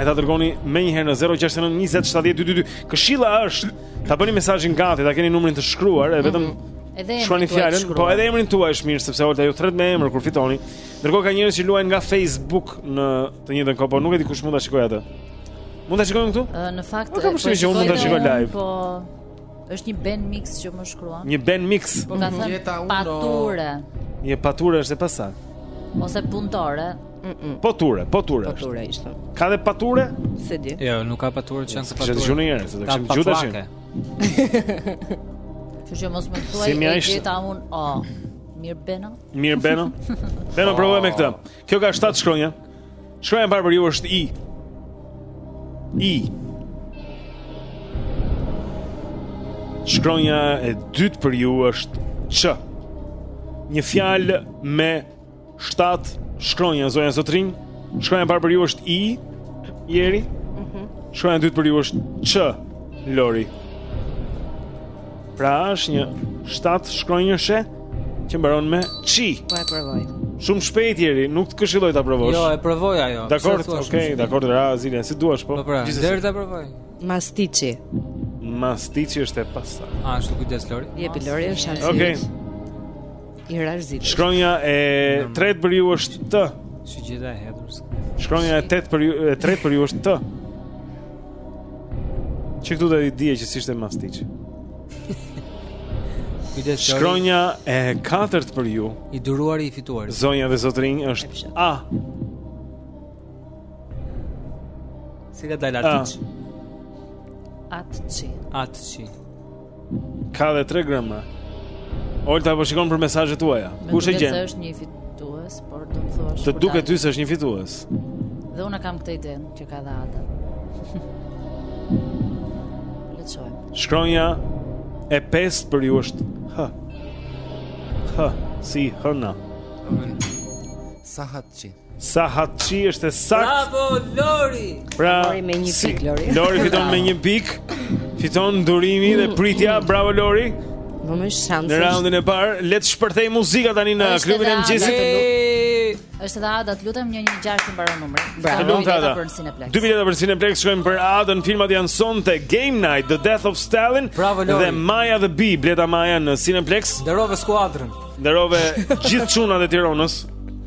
e ta dërgoni menjëherë në 069 20 70 222. Këshilla është ta bëni mesazhin gati, ta keni numrin të shkruar, e vetëm mhm. Edhe emrin tuaj. Shkruani fjalën, po edhe emrin tuaj është mirë sepse Olta ju thret me emër kur fitoni. Ndërkohë ka njerëz që luajnë nga Facebook në të njëjtën kohë, por nuk e di kush mund ta shikojë atë. Mund ta shikojmë këtu? Në fakt, po kam shikoj, unë mund ta shikoj live. Po është një band mix që më shkruan. Një band mix. Po ka thënë pature. Jo, pature është e pasaktë. Ose punëtore. Poture, poture. Poture ishte. Ka dhe pature? S'e di. Jo, nuk ka pature, ça janë pature. E gjeni njerëz, do të kishim gjet tashi. Që mos më thuaj e gjeta unë, oh. Mirë Beno. Mirë Beno. Beno oh. provoje me këtë. Kjo ka 7 shkronja. Shkronja e parë për ju është i. I. Shkronja e dytë për ju është ç. Një fjalë me 7 shkronja zonja zotërinj. Shkronja e parë për ju është i. Jeri. Mhm. Shkronja e dytë për ju është ç. Lori. Pra është një shtatë shkronjëshe që mbaron me çi. Po e provoj. Shumë shpejt Jeri, nuk të këshilloj ta provosh. Jo, e provoj ajo. Dakord, okay, dakord, ra zilja, si t'duash po. Po pra, deri ta provoj. Mastiçi. Mastiçi është e pasaktë. A është kujdes Lori? Jepi Lori, është zilja. Okej. Okay. I rrezit. Shkronja e tretë për ju është t. Si gjitha e hedhur. Shkronja e tetë për ju, e tretë për ju është T. Çi këtu do të di që si ishte mastiç. Shkronja e katërt për ju. I duruari i fituar. Zonja dhe zotërinj është A. Si ka dalë atë? Atçi. Atçi. Ka dhe tre gërma. Olta po shikon për mesazhet tuaja. Kush e gjen? Mendoj se është një fitues, por do të thuash. Të duket ty se është një fitues. Dhe unë kam këtë ide që ka dhe ata. Le të shojmë. Shkronja e pestë për ju është H. H si Hëna. Sahatçi. Sahatçi është e saktë. Bravo Lori. Pra, Lori me një pikë Lori. Lori fiton me një pikë. Fiton durimi dhe pritja. Bravo Lori. Më më shanse. Në raundin e parë, le të shpërthejë muzika tani në klubin e mëngjesit. Është edhe Ada, të lutem një një gjashtë të mbaron numrin. Bravo. Dy bileta për Cineplex. Dy bileta për Cineplex shkojnë për Adën, filmat janë sonte Game Night, The Death of Stalin Bravo, dhe Maya the Bee, bleta Maya në Cineplex. Nderove skuadrën. Nderove gjithë çunat e Tironës.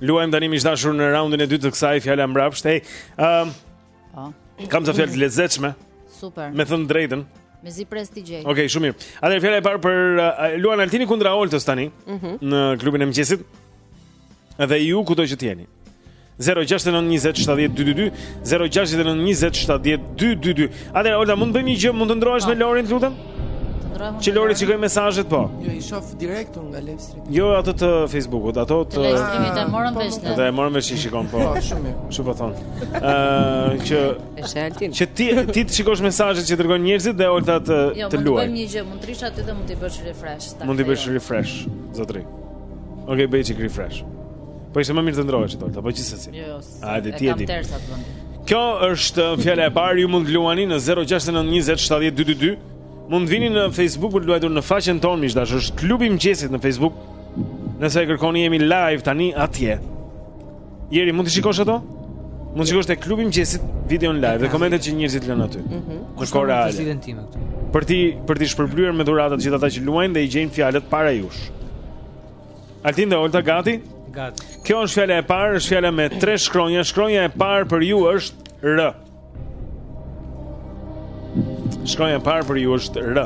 Luajmë tani miq të dashur në raundin e dytë të kësaj fjala mbrapsht. Hey, ëm um, po. Kam ca fjalë të lezetshme. Super. Me thënë drejtën. Mezi pres t'i gjej. Okej, okay, shumë mirë. Atëherë fjala e parë për uh, luan Altini kundra Oltës tani mm -hmm. në klubin e mëngjesit. Dhe ju kudo që të jeni. 0692070222 0692070222. Atëherë Olta mund të bëjmë një gjë, mund të ndrohesh me po. Lorin, të lutem? Të ndrohem. Që Lori të shikojë mesazhet po. Jo, i shoh direkt unë nga live. Jo ato të Facebookut, ato të Live streamit e morën po, vesh. Po, po. Ata e morën vesh i shikon po. Po shumë mirë. Ç'po thonë. Ëh që është Altin. Që ti ti të shikosh mesazhet që dërgojnë njerëzit dhe Olta të jo, të luajë. Jo, mund të bëjmë një gjë, mund të rrish aty dhe mund të bësh refresh. Mund të bësh refresh, zotri. Ok, bëj çik refresh. Po ishte më mirë të ndërrohesh Olta, po gjithsesi. Jo, jo. A dhe ti e di. Kjo është fjala e parë, ju mund të luani në 069 20 70 222. Mund të vini në Facebook për të luajtur në faqen tonë miq të dashur, është klubi i mëngjesit në Facebook. Nëse e kërkoni jemi live tani atje. Jeri mund të shikosh ato? Mund të shikosh te klubi i mëngjesit videon live dhe komentet që njerëzit lënë aty. Mhm. Mm Kush ka realizim tim këtu? Për t'i për t'i shpërblyer me dhurata të gjithë ata që luajnë dhe i gjejnë fjalët para jush. Altin dhe Olta gati? Gati. Kjo është fjala e parë, është fjala me tre shkronja. Shkronja e parë për ju është R. Shkronja e parë për ju është R.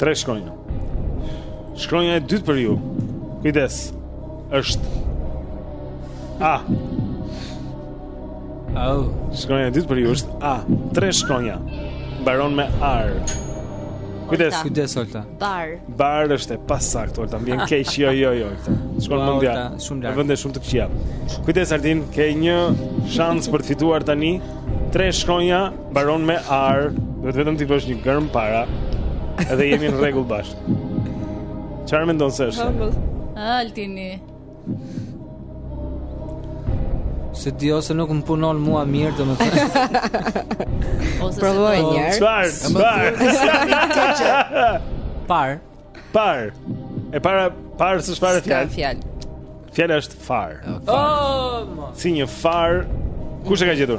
Tre shkronja. Shkronja e dytë për ju. Kujdes. Është A. Oh. Shkronja e dytë për ju është A. Tre shkronja. Mbaron me ar. Kujdes. Kujdes Olta. Bar. Bar është e pasaktë, Olta, më vjen keq. Jo, jo, jo. Shkon wow, mendja. Shumë larg. Vende shumë të këqija. Kujdes Altin, ke një shans për të fituar tani. Tre shkronja mbaron me ar. Duhet vetëm t'i vësh një gërm para. Edhe jemi në rregull bashkë. Çfarë mendon se është? Humble. Altini. S'e di ose nuk më punon mua mirë domethënë Ose Provoje po- një herë Çfarë, çfarë Par Par E para, par së çfarë fjale S'ka fjalë Fjala është far oh, Si një far Kush e ka gjetur?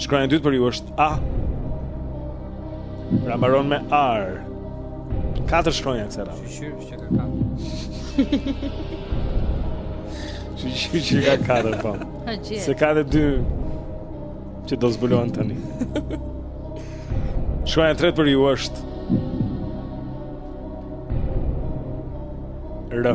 Shkronja e dytë për ju është A. Pra mbaron me ar. Katër shkronja kësaj radhe. Shqyr që ka katër. Shqyr që ka katër po. Se ka edhe dy që do zbulohen tani. Shkronja e tretë për ju është R.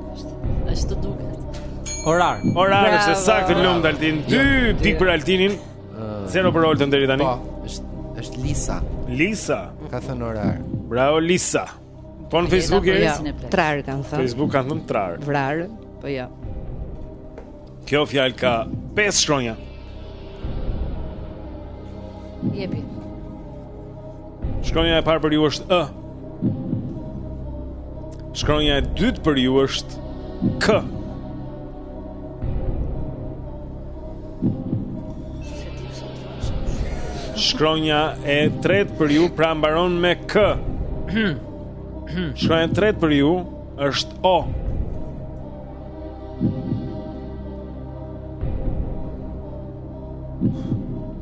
Është, është të duket. Orar. Orar Bravo. është e saktë lumtë Altin. 2 jo, pikë për Altinin. 0 për Oltën deri tani. Po, është është Lisa. Lisa. Ka thënë orar. Bravo Lisa. Po në Facebook e trar kanë thënë. Facebook kanë thënë trar. Vrar, po jo. Kjo fjalë ka 5 shkronja. Jepi. Shkronja e parë për ju është ë. Shkronja e dytë për ju është k. Shkronja e tretë për ju pra mbaron me k. Shkronja e tretë për ju është o.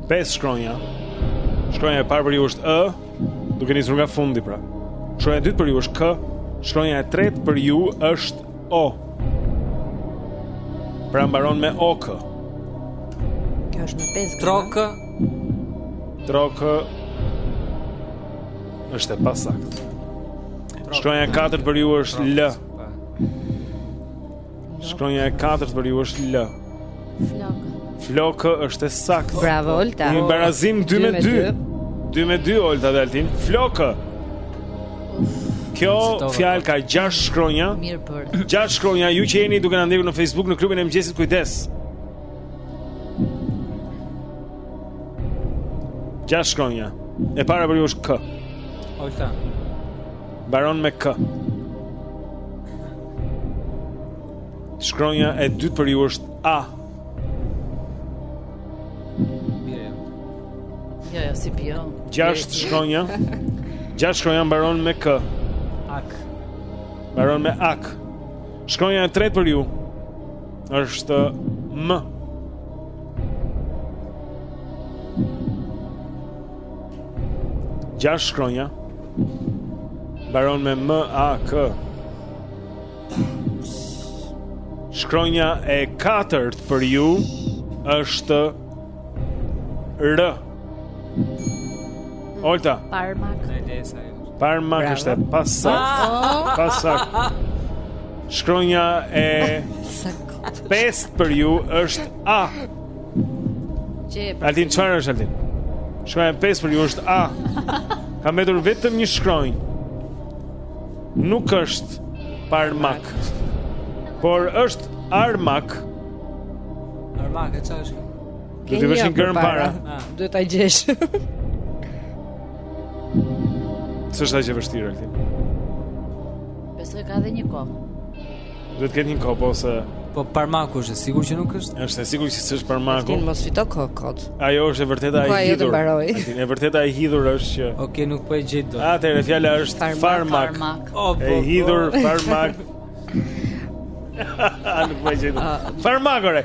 Pesë shkronja. Shkronja e parë për ju është k, duke nisur nga fundi pra. Shkronja e dytë për ju është k, shkronja e tretë për ju është o. Pra mbaron me ok. Kjo është me pesë. Trok. Trok. Është e pasaktë. Shkronja e katërt për ju është l. Shkronja e katërt për ju është L. Flok. Flok është e saktë. Bravo Olta. Një barazim 2 me 2. 2 me 2 Olta dhe Altin. Flok. Kjo fjalë ka 6 shkronja. Mirë pra. 6 shkronja ju që jeni duke na ndjekur në Facebook në klubin e mëngjesit kujdes. Gjashtë shkronja E para për ju është K Olta Mbaron me K. Shkronja e dytë për ju është A. Ja, ja, si bjo. Gjashtë shkronja. Gjashtë shkronja mbaron me K, Ak. Mbaron me ak. Shkronja e tretë për ju është M. Gjashtë shkronja. Mbaron me M A K. Shkronja e katërt për ju është R. Olta. Parmak. Parmak është e pasaktë. Ah. Pasaktë. Shkronja e pestë për ju është A. Altin, çfarë është Altin? Shkronja e 5 për ju është A Ka mbetur vetëm një shkronjë Nuk është Parmak Por është Armak Armak, e ça është? Do të vësh një germë para. Ah. Duhet ta gjesh. S'është aq e vështirë Altin. Besoj ka edhe një kohë. Duhet të ketë një kohë ose Po parmaku është e sigurt që nuk është? Është e sigurt që s'është parmaku. Ti mos fito kot. Ajo është e vërteta e hidhur. Po ajo të E vërteta e hidhur është që Ok, nuk po e gjej dot. Atëherë fjala është farmak. farmak. Oh, po, e po. hidhur farmak. Nuk po e gjej dot. Ah. Farmakore.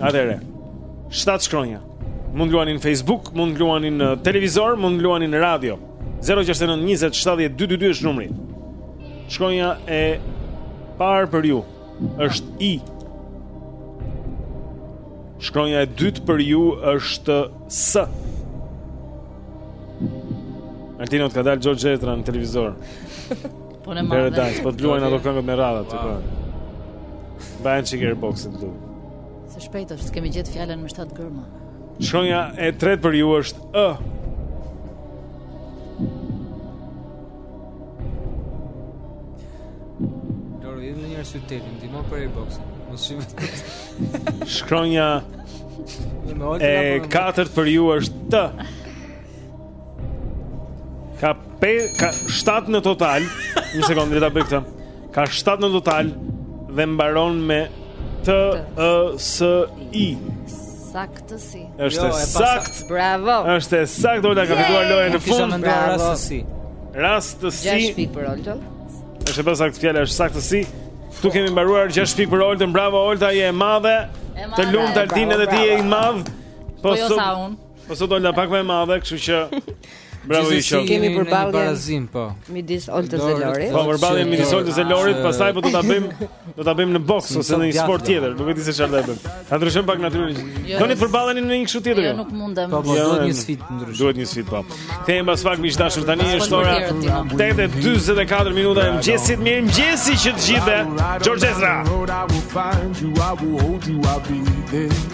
Atëherë. Shtatë shkronja. Mund të luani në Facebook, mund të luani në televizor, mund të luani në radio. 069 20 70 222 numri. Shkronja e parë për ju është i. Shkronja e dytë për ju është s. Altino të ka dalë George Zetra në televizor. Po e madhe. Paradise, po luajnë ato këngët me radhë aty po. Bëje një çik airboxin këtu. Së shpejt është, kemi gjetë fjalën me shtatë gërma. Shkronja e tretë për ju është ë. Lori, jemi në një qytet, ndihmo për airboxin. Mos shih. Shkronja e katërt për ju është t. Ka pe, ka 7 në total. Një sekondë, le ta bëj këtë. Ka 7 në total dhe mbaron me T E S I. Saktësi. Është jo, saktë. Bravo. Është saktë, Olta ka fituar lojën në fund. Është menduar rastësi. Rastësi. Gjashtë pikë për Oltën. Është pra saktë fjala është saktësi. Tu kemi mbaruar 6 pikë për Oltën. Bravo Olta, je e madhe. Të lumtë Altin edhe ti je i madh. Po, po jo sa unë. Po sot Olta pak më e madhe, kështu që Bravo i shoh. Kemi përballje barazim po. Midis Oltës dhe Lorit. Po përballje midis Oltës dhe Lorit, pastaj po do ta bëjmë do ta bëjmë në boks ose në një sport tjetër, nuk e di se çfarë do të bëjmë. Ta ndryshojmë pak natyrën. Jo, Doni të përballeni në një kështu tjetër? Jo, jo? nuk mundem. Po, po jo, duhet një sfidë ndryshe. Duhet një sfidë po. Kthehemi pas pak miq të dashur tani është ora 8:44 minuta të mëngjesit. Mirëmëngjesi të gjithëve. George Ezra.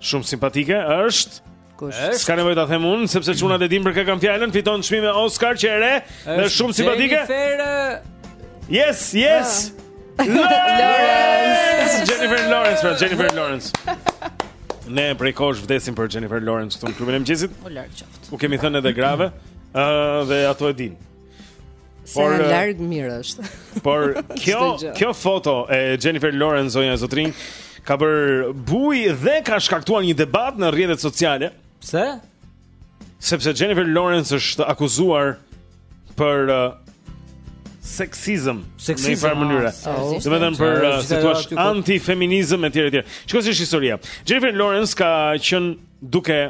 Shumë simpatike është Kush? S'ka nevojë ta them unë sepse çunat e dinë për kë e kam fjalën, fiton çmime Oscar që e re, është shumë simpatike. Jennifer. Yes, yes. Ah. Lawrence. Jennifer Lawrence, pra, Jennifer Lawrence. Ne prej kohësh vdesim për Jennifer Lawrence këtu në klubin e mëngjesit. U larg qoftë. U kemi thënë edhe grave, ëh dhe ato e dinë. Por eh, larg mirë është. Por kjo kjo foto e Jennifer Lawrence zonja zotërinj ka bërë bujë dhe ka shkaktuar një debat në rrjetet sociale. Pse? Sepse Jennifer Lawrence është akuzuar për uh, seksizëm në një farë mënyre. Ah, oh. Domethënë për uh, si thua antifeminizëm etj etj. Shiko si është historia? Jennifer Lawrence ka qenë duke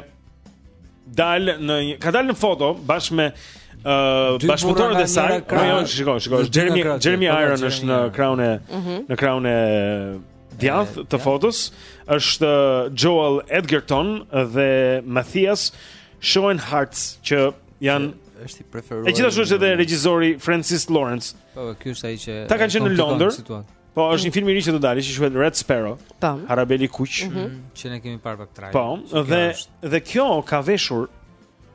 dalë në një, ka dalë në foto bashkë me ë uh, bashkëpunëtorët e saj. Po jo, shikoj, shikoj. Jeremy Jeremy po, Irons është në krahun e mhm. në krahun e djathtë të fotos. Është Joel Edgerton dhe Matthias Schoenaerts që janë është i preferuar. E gjithashtu është edhe regjisori Francis Lawrence. Po, ky është ai që Këta kanë qenë në Londër. Po, është një film i ri që do dalë, që quhet Red Sparrow. Po. Harabeli i kuq. Mm -hmm. Që ne kemi parë pak trailer. Po, dhe është. dhe kjo ka veshur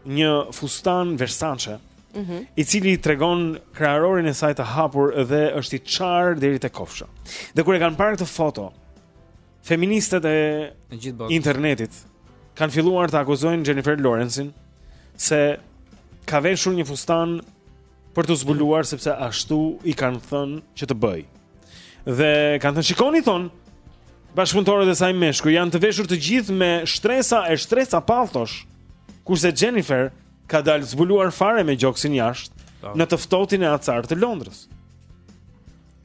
një fustan Versace. Mm -hmm. I cili tregon kraharorin e saj të hapur dhe është i çar deri te kofsha. Dhe kur e kanë parë këtë foto, feministet e internetit kanë filluar të akuzojnë Jennifer Lawrence-in se ka veshur një fustan për t'u zbuluar sepse ashtu i kanë thënë që të bëjë. Dhe kanë thënë shikoni thonë bashkëpunëtorët e saj meshkuj janë të veshur të gjithë me shtresa e shtresa palltosh. Kurse Jennifer ka dalë zbuluar fare me gjoksin jashtë po. në të ftohtin acar të Londrës.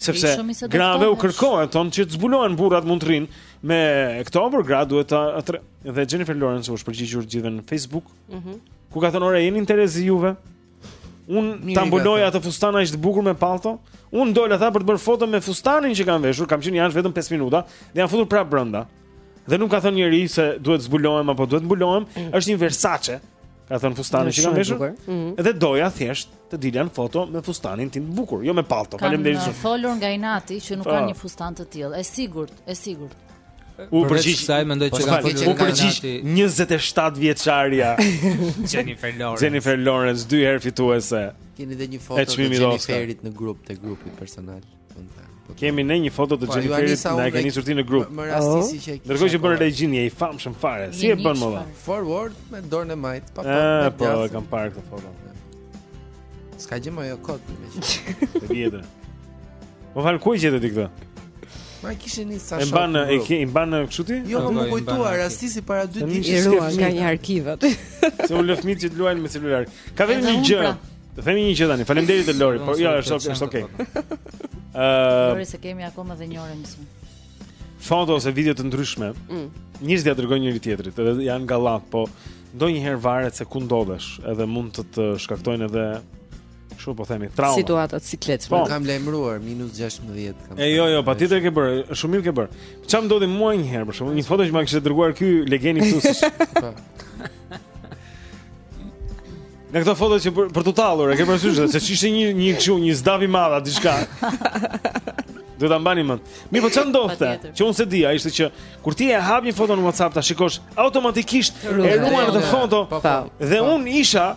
Sepse grave u kërkohet thonë që të zbulohen burrat mund të rrinë me këto për gra duhet të dhe Jennifer Lawrence u është përgjigjur gjithëve në Facebook. Mhm. Mm ku ka thënë ore jeni në terezi juve? Unë ta mbuloj atë fustan aq të bukur me pallto. Unë dola tha për të bërë foto me fustanin që kam veshur, kam qenë jashtë vetëm 5 minuta dhe jam futur prapë brenda. Dhe nuk ka thënë njeri se duhet zbulohem apo duhet mbulohem, mm. është një Versace. Ka thënë fustanin që kam veshur. Mm. Dhe doja thjesht të dilja në foto me fustanin tim të bukur, jo me pallto. Faleminderit shumë. Kanë folur nga inati që nuk kanë një fustan të tillë. E sigurt, e sigurt. U përgjigj se e mendoj që po, kanë folur. U përgjigj 27 vjeçarja. Jennifer Lawrence. Jennifer Lawrence dy herë fituese. Keni dhe një foto të Jenniferit në grup te grupi personal. Po kemi ne një foto të po, Jenniferit na e ke nisur ti në grup. Më rastisi oh. që e Ndërkohë që bën regjinë, e i famshëm fare. Si e bën më vë? Forward me dorën e majtë, pa pa. Ah, po, e kam parë këtë foto. S'ka gjë më jo kot me qenë. Të vjetra. Po fal ku e gjete ti këtë? Ma kishin nisur ca shokë. E mban e ke i mban kështu ti? Jo, po më kujtua rastisi para dy ditësh. I ruan nga një arkiv aty. Se u lë fëmijët që të luajnë me celular. Ka vetëm një gjë. Pra. Të themi një gjë tani. Faleminderit Lori, por jo, është okay, është okay. Ëh, Lori se kemi akoma dhe një orë mësim. Foto ose video të ndryshme. Mm. Njerëzit ia dërgojnë njëri tjetrit, edhe janë gallatë, po Ndonjëherë varet se ku ndodhesh, edhe mund të të shkaktojnë edhe Kështu po themi, trauma. Situata të sikletshme. Po kam lajmëruar minus 16 kam. E jo, jo, patjetër ke bërë, shumë mirë ke bërë. Ça më ndodhi mua një herë për shkak të një foto që më kishte dërguar ky legeni këtu. Po. Nga këto foto që për, për të tallur, e ke parasysh se ç'ishte një një kështu, një zdap i madh aty diçka. Do ta mbani mend. Mirë, po ça ndodhte? Që unë s'e di, ai ishte që Kur ti e hap një foto në WhatsApp ta shikosh automatikisht e ruan atë foto po, po. dhe unë isha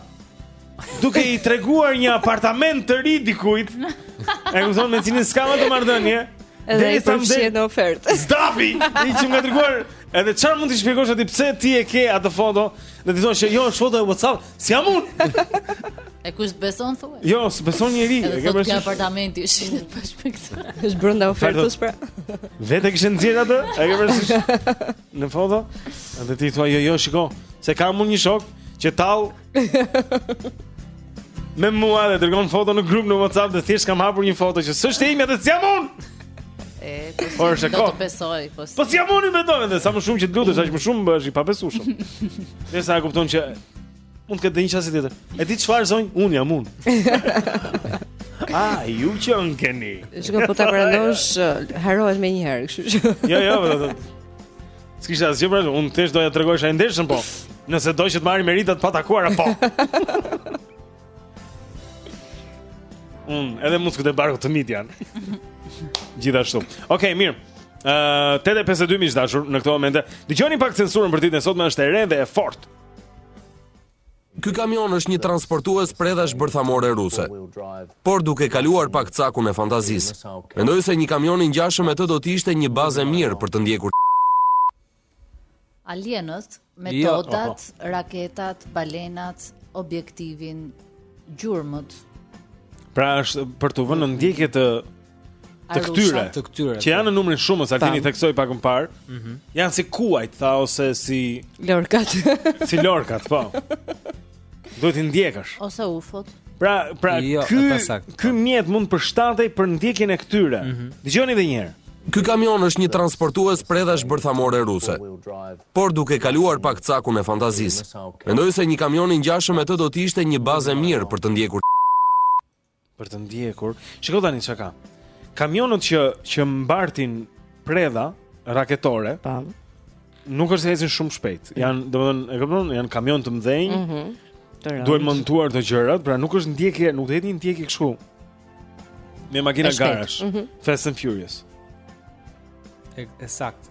duke i treguar një apartament të ri dikujt. E kupton me të cilin s'kam atë marrëdhënie. Dhe i përfshirë në ofertë. Zdapi, që më ka treguar, edhe çfarë mund t'i shpjegosh aty pse ti e ke atë foto Dhe t'i thuash që jo është foto e WhatsApp-it, s'jam unë. e kush të beson thua? Jo, s'beson njeri, e ke parasysh. Në apartamenti është në prospekt. Është brenda ofertës pra. Vetë kishin nxjerrë atë, e ke parasysh. Në foto, edhe ti thua jo, jo, shiko, se kam unë një shok që tallet me mua dhe dërgon foto në grup në WhatsApp dhe thjesht kam hapur një foto që s'është e imja dhe s'jam unë. E, po si Por është e do kohë. të besoj, po si. Po si jam unë i mendoj dhe sa më shumë që të lutesh, aq më shumë bëhesh i pabesueshëm. Nëse e kupton që mund të ketë dhe një çështje tjetër. E di çfarë zonjë, unë jam unë. Ah, ju që ngeni. Shikoj po ta përrendosh, eh, harrohet menjëherë, kështu që. Jo, jo, po. do- S'kisha asgjë për atë. Unë thjesht doja të tregosh ai ndeshjen po. Nëse do që të marrim meritat pa takuara po. Unë, edhe muskujt e barkut të mitë janë. Gjithashtu. Okej, okay, mirë. Uh, 8.52 miq të dashur në këto momente Dëgjoni pak censurën për ditën e sotme është e rëndë dhe e fortë Ky kamion është një transportues predhash bërthamore ruse. Por duke kaluar pak cakun e fantazisë, mendoj se një kamion i ngjashëm me të do të ishte një bazë e mirë për të ndjekur Alienët, metodat, jo, raketat, balenat, objektivin, gjurmët. Pra është për t'u vënë në ndjekje të të këtyre, të këtyre që janë në numrin shumës, Altini theksoi pak më parë. Mm -hmm. Janë si kuajt, tha ose si lorkat. si lorkat, po. Duhet t'i ndjekësh. Ose ufot. Pra, pra jo, ky ky po. mjet mund të përshtatej për ndjekjen e këtyre. Mm -hmm. Dëgjoni edhe një herë. Ky kamion është një transportues predhash bërthamore ruse. Por duke kaluar pak cakun e fantazisë, mendoj se një kamion i ngjashëm me të do të ishte një bazë e mirë për të ndjekur Për të ndjekur. Shiko tani ça ka. Kamionët që që mbartin predha raketore. Po. Nuk është se ecin shumë shpejt. Janë, domethënë, e kupton, janë kamionë të mëdhenj. Mhm. Mm Duhen montuar ato gjërat, pra nuk është ndjekje, nuk do të jetë një ndjekje kështu. Me makina garash. Mm -hmm. Fast and Furious. Ekzakt.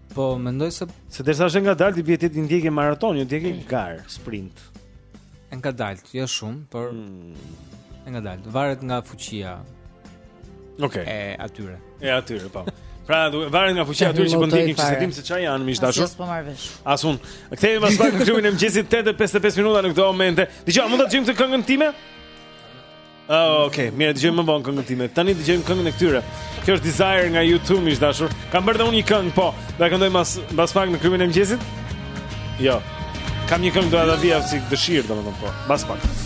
Po, mendoj se... Se derisa është ngadalë, t'i bjerë të jetë një ndjekje maratonë, një ndjekje mm. garë, sprint. Është ngadalë, jo shumë, por... Mm. Është ngadalë, varet nga fuqia okay. e atyre. E atyre, po. Pra, varet nga fuqia e atyre që po ndjekim që s'e dimë se ça janë, miq të dashur. Asgjë s'po marr vesh. As unë. Kthehemi, mas pak në Klubin e Mëngjesit 8.55 minuta në këto momente. Dëgjo, mund të dëgjojmë atë këngën time? Oh, ok, mirë, dëgjojmë më vonë këngën time Tani dëgjojmë këngën e këtyre Kjo është Desire nga U2, miq të dashur Kam bërë dhe unë një këngë, po Dhe e këndoj mas, mbas pak në Klubin e Mëngjesit Jo Kam një këngë do ta doja si dëshirë, domethënë po Mbas pak Mbas pak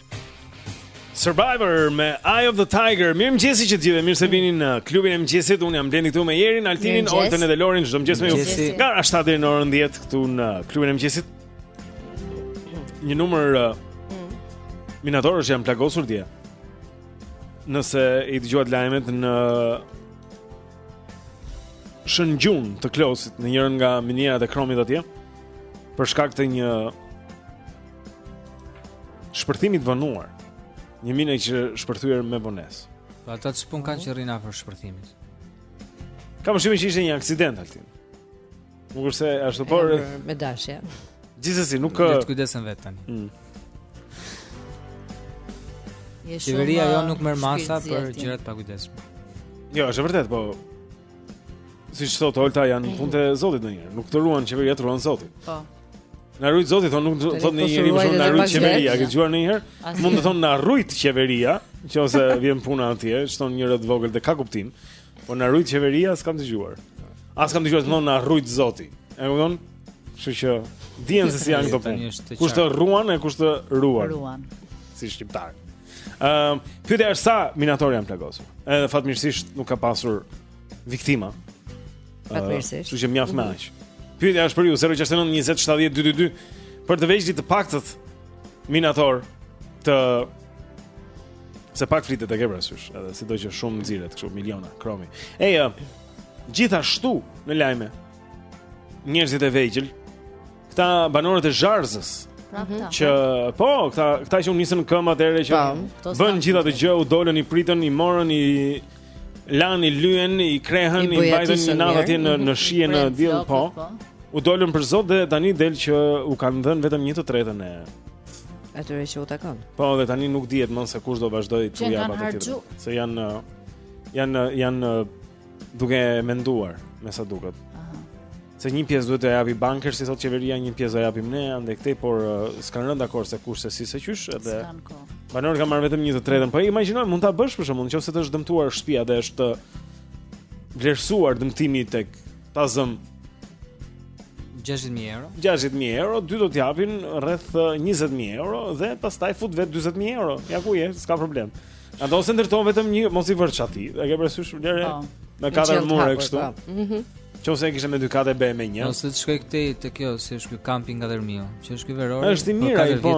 Survivor me Eye of the Tiger. Mirëmëngjesi të gjithë, mirë se vini në klubin e mëngjesit. Unë jam Blendi këtu me Jerin, Altinin, Oltën dhe Lorin. Çdo mëngjes me ju. Nga ora 7 deri në orën 10 këtu në klubin e mëngjesit. Një numër uh, mm. minatorësh janë plagosur dje. Nëse i dëgjuat lajmet në Shëngjun të Klosit, në njërën nga minierat e kromit atje, për shkak të një shpërthimi të vonuar. Një minë që ka shpërthyer me vonesë. Po ata ç'punë kanë që rrinë afër shpërthimit. Ka më shumë që ishte një aksident Altin. Nuk është se ashtu por me dashje. Gjithsesi nuk ka. Le të kujdesen vetë tani. Mm. Qeveria jo nuk merr masa për gjërat e pakujdesura. Jo, është e vërtetë, po siç thotë Olta janë punë të Zotit ndonjëherë. Nuk të ruan qeveria, të ruan Zoti. Po. Na rujt Zoti thonë nuk thotë njeri më shumë na rujt qeveria, ke dëgjuar ndonjëherë? Mund të thonë na rujt qeveria, nëse vjen puna atje, shton një r të vogël dhe ka kuptim. Po na rujt qeveria, s'kam dëgjuar. A s'kam dëgjuar të thonë na rujt Zoti. E kupton? Kështu që dihen se si janë këto punë. Kush të ruan e kush s'të ruan. Ruan. Si shqiptar. Ëm, um, pyetja është sa minatorë janë plagosur. Edhe fatmirësisht nuk ka pasur viktima. Fatmirësisht. Kështu që mjaft me mhm. aq. Pyetja është për ju 069 20 70 222 për të vetmit të paktët minatorë se pak flitet e ke parasysh, edhe sido që shumë nxirret kështu miliona kromi. Ej, gjithashtu në lajme njerëzit e vegjël, këta banorët e Zharzës, pra, mhm. që po, këta këta që u nisën këmbë atëherë që bënë gjithë atë gjë, u dolën i pritën, i morën, i lanë i lyen i krehën i mbajtën një natë atje në në shije në diell po. po. U dolën për zot dhe tani del që u kanë dhënë vetëm një të tretën e atyre që u takon. Po dhe tani nuk dihet më se kush do vazhdojë t'u japë atë tjetër. Se janë janë janë duke menduar me sa duket. Aha. Se një pjesë duhet ta japi Bankers, si thotë qeveria, një pjesë do japim ne, andej këtej, por uh, s'kanë rënë dakord se kush se si se qysh, edhe S'kan kohë. banorët kanë marrë vetëm një të tretën. Po imagjinoj, mund ta bësh për shembull, qoftë se të është dëmtuar shtëpia dhe është vlerësuar dëmtimi tek ta zëm 60000 euro. 60000 euro, ty do të japin rreth uh, 20000 euro dhe pastaj fut vetë 40000 euro. Ja ku je, s'ka problem. Ato ose ndërton vetëm një, mos i vër çati. E ke parasysh vlerë? Po. Me katër mure kështu. Po. Mhm. Qoftë e kishte me dy kate bëje me një. Ose të shkoj këtej te kjo, si është ky kamping nga Dhërmiu, që është ky veror. Është i mirë ai po.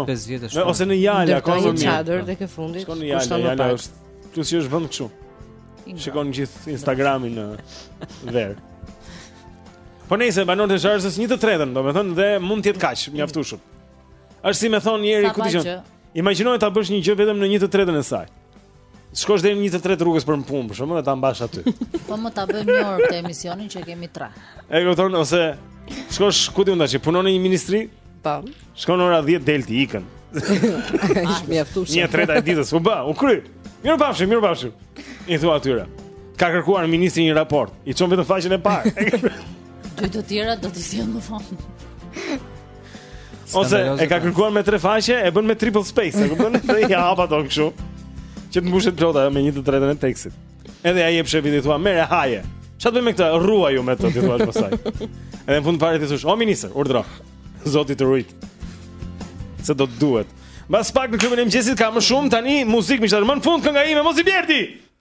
Ose në Jala, ka një çadër tek e fundit. Shkon në Jala, Jala është. Plus që është vend kështu. Shikon gjithë Instagramin në verë. Po nejse, banorët e Zharzës një të tretën, domethënë dhe mund të jetë kaq, mjaftueshëm. Është si më thon njëri kur ti qesh. Imagjino ta bësh një gjë vetëm në 1/3 e saj. Shkosh deri në 1/3 e rrugës për në punë, për shembull, e ta mbash aty. Po ne ta bëjmë një orë këtë emisionin që kemi 3. E kupton ose shkosh ku ti, bie fjala tash, punon në një ministri? Po. Shkon ora 10 del ti ikën. Është mjaftueshëm. Një e treta e ditës, u bë, u kry. Mirupafshim, mirupafshim. I thua atyre. Ka kërkuar ministri një raport. I çon vetëm faqen e parë. Dy të tjera do t'i sjell më vonë. Ose e ka kërkuar me tre faqe, e bën me triple space, e kupton? Dhe i hap ato kështu. Që të mbushet plot ajo me një të tretën e tekstit. Edhe ia jep shefit i thua, "Merre haje." Çfarë do me këtë? Rri luaj me të, t'i thuash pastaj. Edhe në fund fare t'i thosh, "O ministër, urdhro. Zoti të rujt." Se do të duhet. Mbas pak në klubin e mëngjesit ka më shumë tani muzikë më shumë. Më në fund kënga ime mos i bjerti.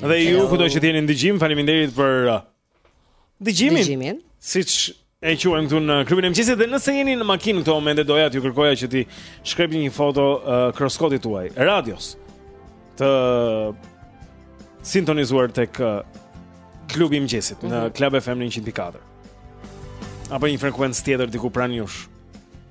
Dhe ju kudo që jeni në dëgjim, faleminderit për uh, dëgjimin. Dëgjimin. Siç e quajmë këtu në klubin e mëngjesit dhe nëse jeni në makinë këto momente doja t'ju kërkoja që t'i shkrepni një foto uh, kroskotit tuaj, radios të sintonizuar tek uh, klubi i mëngjesit mm -hmm. në Club FM 104. Apo një frekuencë tjetër diku pranë jush.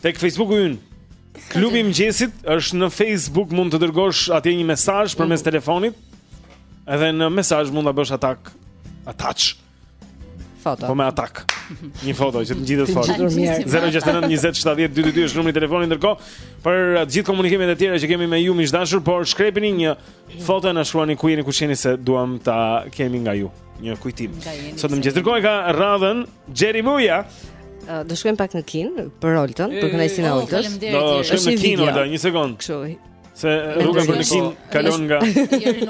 Tek Facebooku ynë. Klubi i mëngjesit është në Facebook, mund të dërgosh atje një mesazh përmes mhm. telefonit. Edhe në mesazh mund ta bësh atak, attach. Foto. Po me atak. Një foto që të ngjitet foto. 069 20 70 222 është numri i telefonit ndërkohë për uh, të gjithë komunikimet e tjera që kemi me ju miq të dashur, por shkrepini një foto e na shkruani ku jeni kush jeni se duam ta kemi nga ju. Një kujtim. Sot më gjithë dërgojnë ka radhën Jerry Muja. Do shkojmë pak në Kinë për Oltën, për kënaqësinë e oh, Oltës. Do shkojmë në Kinë edhe një sekond. Kështu. Se rruga për në Kinë kalon nga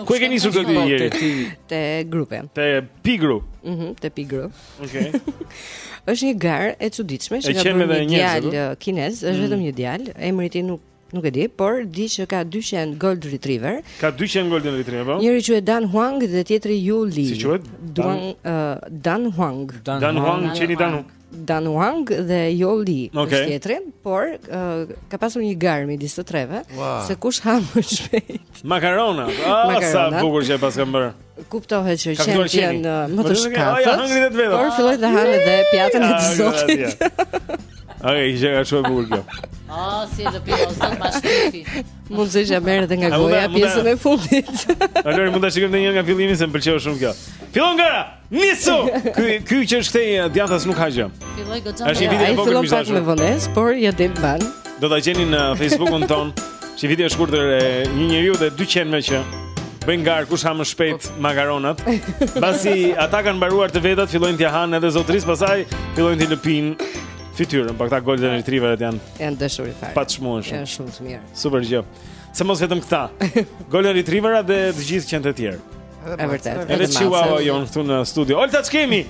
Ku e ke nisur këtë ditë ti? Te grupe. Te Pigru. Mhm, te Pigru. Okej. Është një garë e çuditshme që ka një djalë kinez, është mm. vetëm një djalë, emri i tij nuk Nuk e di, por di që ka dy qen gold retriever. Ka dy qen golden retriever, po. Njëri quhet Dan Huang dhe tjetri Yu Li. Si quhet? Dan uh, Dan Huang. Dan, Dan Huang, qeni Dan Huang. Dan Huang dhe Yu Li okay. është tjetri, por uh, ka pasur një garë midis të treve wow. se kush ha më shpejt. Makarona. Ah, sa bukur që e paskan bërë. Kuptohet që qentë janë më të shkathët, por fillojnë të hanë dhe pjatën e të zotit. Oke, i që ka shumë e burë kjo. O, si e të pjo, sot në shtëpi. Mund t'ia kishte marrë dhe nga goja pjesën e fundit. Alora, mund ta shikojmë dhe njëherë nga fillimi se më pëlqeu shumë kjo. Fillon gara, nisu! Ky që është këtej, djathtas nuk ha gjë. Filloi këtë gjë. Ai fillon pak me vonesë, por ja dhe banë. Do ta gjeni në Facebookun tonë, si video e shkurtër e një njeriu dhe dy qenve që bëjnë garë kush ha më shpejt makaronat. Pasi ata kanë mbaruar të vetat, fillojnë t'ia hanë edhe zotërisë, pastaj fillojnë t'i lëpijnë fytyrën, por këta golden retrieverat janë janë dashuri fare. Të paçmuar shumë. Janë shumë të mirë. Super gjë. Se mos vetëm këta. Golden retrieverat dhe të gjithë qentë e tjerë. E vërtetë. Edhe Chihuahua jonë këtu në studio. Olta ç'kemi?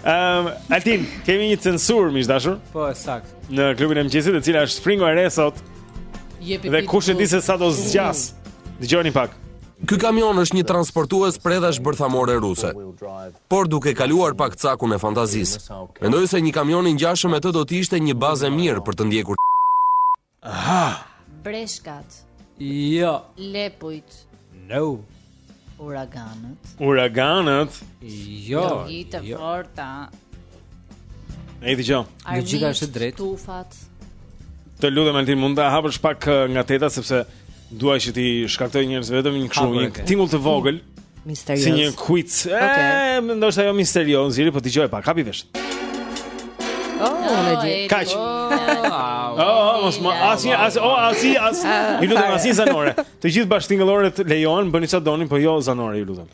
Ehm, um, Altin, kemi një censurë miq të dashur? Po, saktë. Në klubin e mëngjesit, e cila është Springo e re sot. Dhe kush e di se sa do zgjasë. Dëgjojeni pak. Ky kamion është një transportues predhash bërthamore ruse. Por duke kaluar pak cakun e fantazisë, mendoj se një kamion i ngjashëm me të do të ishte një bazë e mirë për të ndjekur Aha. Breshkat. Jo. Lepujt. No. Uraganët. Uraganët. Jo. Logjikë jo. forta. E di jo. Logjika është e drejtë. Tufat. Të lutem Altin, mund ta hapësh pak eh, nga teta sepse Dua që t'i shkaktoj njerëzve vetëm një kështu një tingull të vogël. Misterioz. Si një quiz. Okay. Ëh, ndoshta jo misterioz, Zëri, po dëgjoje pak, hapi veshët. Oh, më di. Kaq? Oh, oh, mos më as një as oh as i as. Ju lutem asnjë zanore. Të gjithë bashkëtingëlloret lejohen bëni çfarë doni, po jo zanore, ju lutem.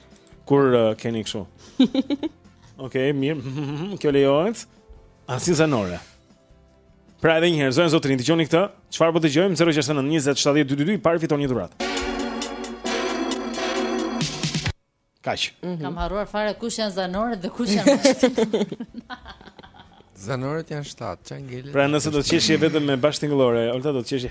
Kur uh, qeshni kështu. Okej, okay, mirë. Kjo lejohet. Asnjë zanore. Pra edhe një herë, zonja e zotërinj, dëgjoni këtë, çfarë po dëgjojmë, 069 20 70 222, i pari fiton një dhuratë. Kaq. Mm -hmm. Kam harruar fare kush janë zanoret dhe kush janë bashkëtingëllore. zanoret janë 7, çfarë ngelet. Pra nëse do të qeshje vetëm me bashkëtingëllore, Olta do të qeshë.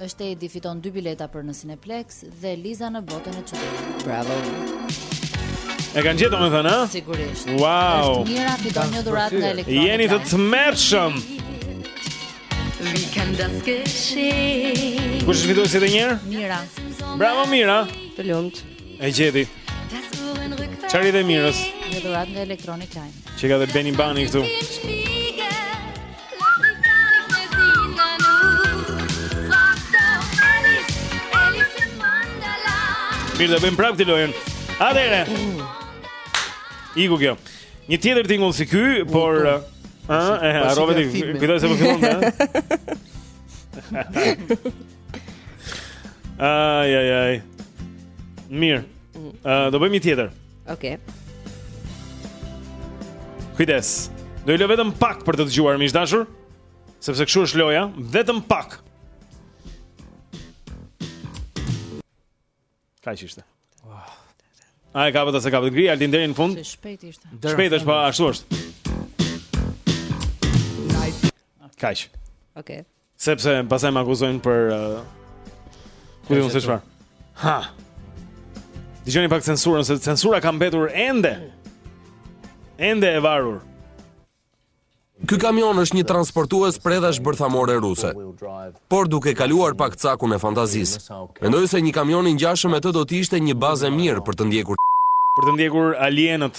Është Edi fiton dy bileta për në Cineplex dhe Liza në botën e çuditshme. Bravo. E kanë gjetur domethënë, ha? Sigurisht. Wow. Është Mira fiton një dhuratë nga Electronic Line. Jeni të tmerrshëm. Ikën pa s'qesh. Kush është fituesi edhe një herë? Mira. Bravo Mira. Të lumtë. E gjeti. Çfarë i dhe Mirës? Një dhuratë nga Electronic Line. Çka dhe Benny Bani këtu. Mirë, do e bëjmë prapë këtë lojën Adere Iku kjo Një tjetër tingull si ky, por A, po e, po e harrove ti Kujtoj se po fillon me Aj, aj, aj Mirë Do bëjmë një tjetër Okej. Okay. Kujdes. Do i lë vetëm pak për të dëgjuar miq të dashur, sepse kështu është loja, vetëm pak. Kaq ishte. Wow. A e kape, s'e kape, ngrije Altin deri në fund. Shpejt ishte. Shpejt është, po ashtu është. Kaq. Okej. Okay. Sepse pasaj më akuzojnë për uh, ku di unë se çfarë. Ha. Dëgjoni pak censurën se censura ka mbetur ende. Ende e varur. Ky kamion është një transportues predhash bërthamore ruse. Por duke kaluar pak cakun e fantazisë, mendoj se një kamion i ngjashëm me të do të ishte një bazë e mirë për të ndjekur për të ndjekur alienët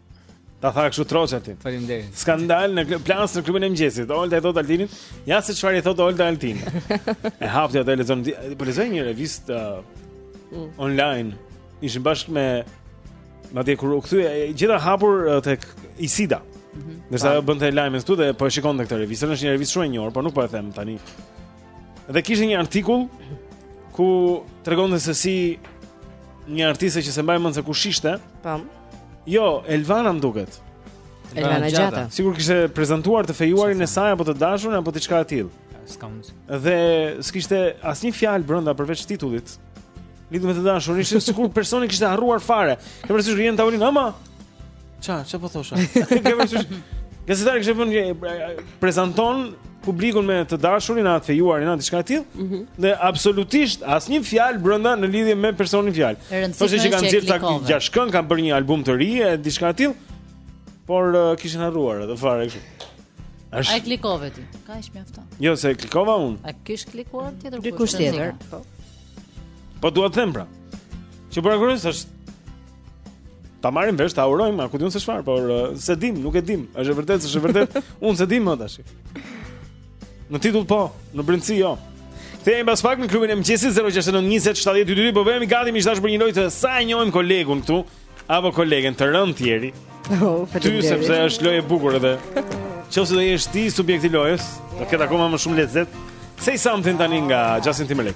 Ta tha kështu troçja ti. Faleminderit. Skandal në plans në klubin e mëngjesit. Olta i thotë Altinit, ja se çfarë i thotë Olta Altinit. e hapti atë lexon, po lexoja një revistë uh, mm. online. Ishim bashkë me Madje kur u kthye, gjitha hapur uh, tek Isida. Mhm. Ndërsa ajo bënte lajme këtu dhe po e shikonte këtë revistë, është një revistë shumë e njohur, por nuk po e them tani. Dhe kishte një artikull ku tregonte se si një artiste që s'e mbaj mend se kush ishte. Pam. Po. Jo, Elvana më duket. Elvana Gjata. Sikur kishte prezantuar të fejuarin e saj apo të dashurin apo diçka e tillë. S'kam. Dhe s'kishte asnjë fjalë brenda përveç titullit. Lidhur me të dashurin, ishte sikur personi kishte harruar fare. Ke parasysh që je në tavolinë, ama? Ça, çfarë po thosha? Ke parasysh? Gazetari kishte bën prezanton publikun me të dashurin, a të fejuarin, a diçka e tillë. Mm -hmm. Dhe absolutisht asnjë fjalë brenda në lidhje me personin në fjalë. Po se ka dhënë tak gjashtë këngë, ka bërë një album të ri e diçka e tillë. Por uh, kishin harruar atë fare kështu. Ash... A e klikove ti? Kaq mjafton. Jo, s'e klikova unë. A kish klikuar tjetër kush? Dikush tjetër. Po. po dua të them pra. Që pra është Ta marrim vesh, ta urojmë, a ku di unë se çfarë, por uh, s'e dimë, nuk e dimë. Është e vërtetë, është e vërtetë. Unë s'e di më tash. Në titull po, në brendësi jo. Kthehemi pas pak në klubin e mëngjesit 0692070222, po bëhemi gati miq të dashur për një lojë të sa e njohim kolegun këtu apo kolegen të rënd tjeri. Oh, Ty sepse është lojë e bukur edhe. Qoftë se do jesh ti subjekt i lojës, do ketë akoma më shumë lezet Say something tani nga Justin Timberlake.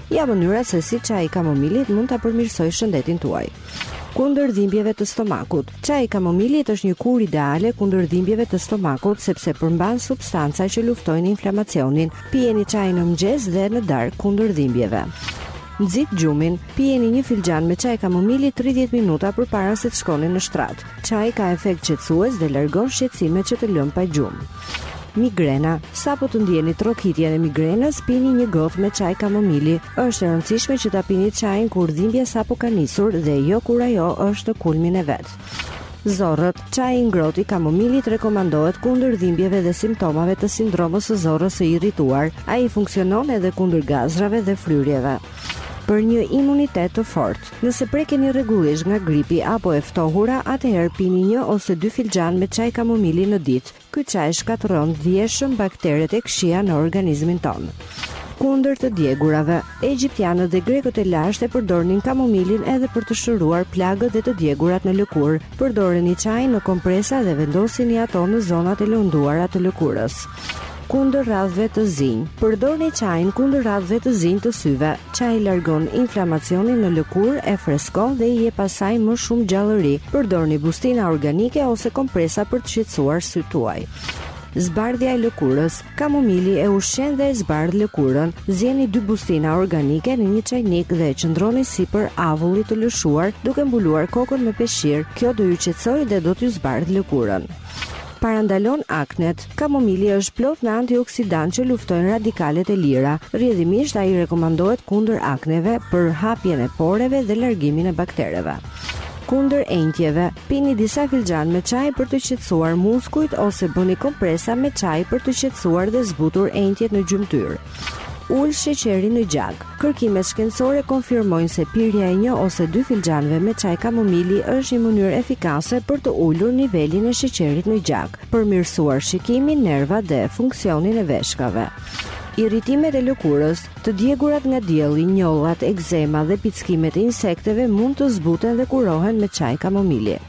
Ja mënyra se si çaji i kamomilit mund ta përmirësojë shëndetin tuaj kundër dhimbjeve të stomakut. Çaji i kamomilit është një kurë ideale kundër dhimbjeve të stomakut sepse përmban substanca që luftojnë inflamacionin. Pijeni çajin në mëngjes dhe në darkë kundër dhimbjeve. Nxit gjumin. Pijeni një filxhan me çaj kamomili 30 minuta përpara se të shkoni në shtrat. Çaji ka efekt qetësues dhe largon shqetësimet që të lënë pa gjumë. Migrena. Sapo të ndjeni trokitjen e migrenës, pini një gotë me çaj kamomili. Është e rëndësishme që ta pini çajin kur dhimbja sapo ka nisur dhe jo kur ajo është në kulmin e vet. Zorrët. Çaji i ngrohtë i kamomilit rekomandohet kundër dhimbjeve dhe simptomave të sindromës së zorrës së irrituar. Ai funksionon edhe kundër gazrave dhe fryrjeve për një imunitet të fortë. Nëse prekeni rregullisht nga gripi apo e ftohura, atëherë pini një ose dy filxhanë me çaj kamomili në ditë. Ky çaj shkatërron ndjeshëm bakteret e këqija në organizmin tonë. Kundër të djegurave, egjiptianët dhe grekët e lashtë e përdornin kamomilin edhe për të shëruar plagët dhe të djegurat në lëkurë. Përdoreni çajin në kompresa dhe vendosini ato në zonat e lënduara të lëkurës. Kundër rrathëve të zinj. Përdorni çajin kundër rrathëve të zinj të syve. Çaji largon inflamacionin në lëkurë, e freskon dhe i jep asaj më shumë gjallëri. Përdorni bustina organike ose kompresa për të qetësuar sytë tuaj. Zbardhja e lëkurës. Kamomili e ushqen dhe e zbardh lëkurën. Zieni dy bustina organike në një çajnik dhe e qëndroni sipër avullit të lëshuar, duke mbuluar kokën me peshqir. Kjo do ju qetësojë dhe do t'ju zbardhë lëkurën. Parandalon aknet. Kamomili është plot me antioksidantë që luftojnë radikalet e lira. Rrjedhimisht ai rekomandohet kundër akneve, për hapjen e poreve dhe largimin e baktereve. Kundër enjtjeve, pini disa filxhanë me çaj për të qetësuar muskujt ose bëni kompresa me çaj për të qetësuar dhe zbutur enjtjet në gjymtyrë. Ul sheqerin në gjak. Kërkimet shkencore konfirmojnë se pirja e një ose dy filxhanëve me çaj kamomili është një mënyrë efikase për të ulur nivelin e sheqerit në gjak, përmirësuar shikimin, nervat dhe funksionin e veshkave. Irritimet e lëkurës, të djegurat nga dielli, njollat, ekzema dhe pickimet e insekteve mund të zbuten dhe kurohen me çaj kamomili.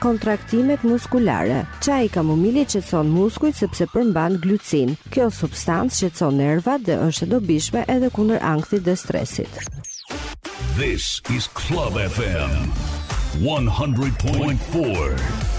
Kontraktimet muskulare. Çaji i kamomilit qetëson muskujt sepse përmban glicinë. Kjo substancë qetëson nervat dhe është e dobishme edhe kundër ankthit dhe stresit. This is Club FM 100.4.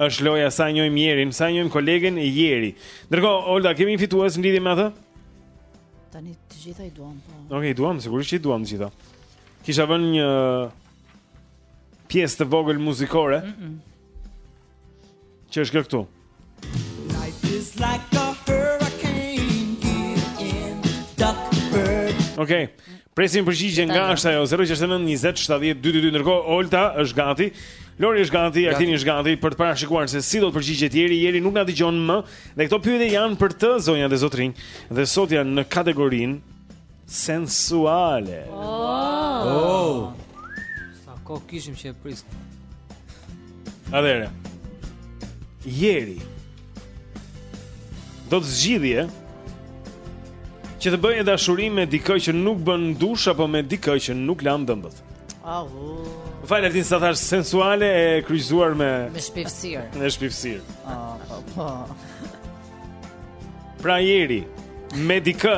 Është loja sa e njohim Jerin, sa e njohim kolegen Jeri. Ndërkohë, Olta, kemi një fitues në lidhje me atë? Tani të gjitha i duam. Po. Okej, i duam, sigurisht që i duam të gjitha. Kisha vënë një pjesë të vogël muzikore. Mm -mm. Që është këtu. Okej. Presim përgjigje nga është ajo 069 20 70 222 ndërkohë Olta është gati. Lori është gati, Artini është gati për të parashikuar se si do të përgjigjet Jeri. Jeri nuk na dëgjon më. Dhe këto pyetje janë për të zonja dhe zotërinj. Dhe sot janë në kategorinë Sensuale. Oh. oh. Sa kohë kishim që e prisnim. Atëherë. Jeri. Do të zgjidhje që të bëje dashuri me dikë që nuk bën dush apo me dikë që nuk lan dhëmbët. Au. Fjalën s'ta thashë sensuale e kryqëzuar me me shpifësirë. Me shpifësirë. Ah, po. po. Pra Jeri, me dikë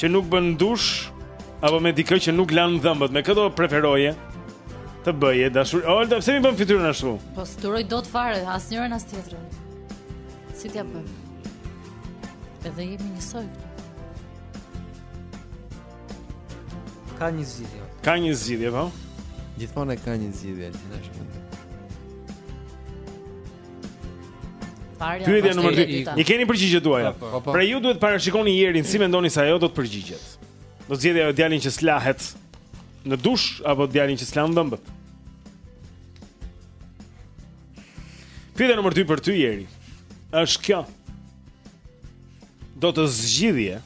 që nuk bën dush apo me dikë që nuk lan dhëmbët, me kë do preferoje të bëje dashuri. O, da pse ma bën fytyrën ashtu? Po s'duroj dot fare, asnjërin as tjetrën. Si t'ia bën? Edhe jemi një soj këtu. Ka një zgjidhje. Ka një zgjidhje, po? Gjithmonë ka një zgjidhje, gjithashtu. Pyetja numër 2. I keni përgjigjet tuaja. Po, po, po. Pra ju duhet të parashikoni Jerin si mendoni se ajo do të përgjigjet. Do të zgjidhte ajo djalin që s'lahet në dush apo djalin që s'lan dhëmbët. Pyetja numër 2 për ty Jeri. Është kjo. Do të zgjidhje.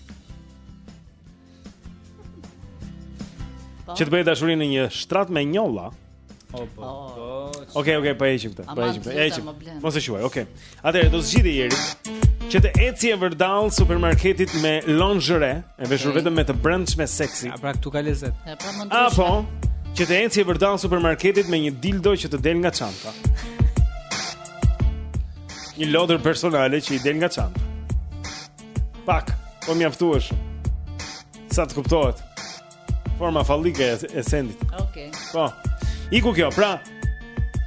Po. Që të bëje dashuri në një shtrat me njolla. Po, po. Oh. Okej, okej, po heqim këtë. Po heqim këtë. Heqim. Mos e shuaj, okej. Atëherë do zgjidhje Jeri. Që të ecje vërdallë supermarketit me lingerie, e veshur vetëm me të brendshme seksi. A pra këtu ka lezet. E pra mund të. Apo që të ecje vërdallë supermarketit me një dildo që të del nga çanta. Një lodër personale që i del nga çanta. Pak, po mjaftueshëm. Sa të kuptohet. Forma fallike e sendit. Okej. Okay. Po. Iku kjo, pra,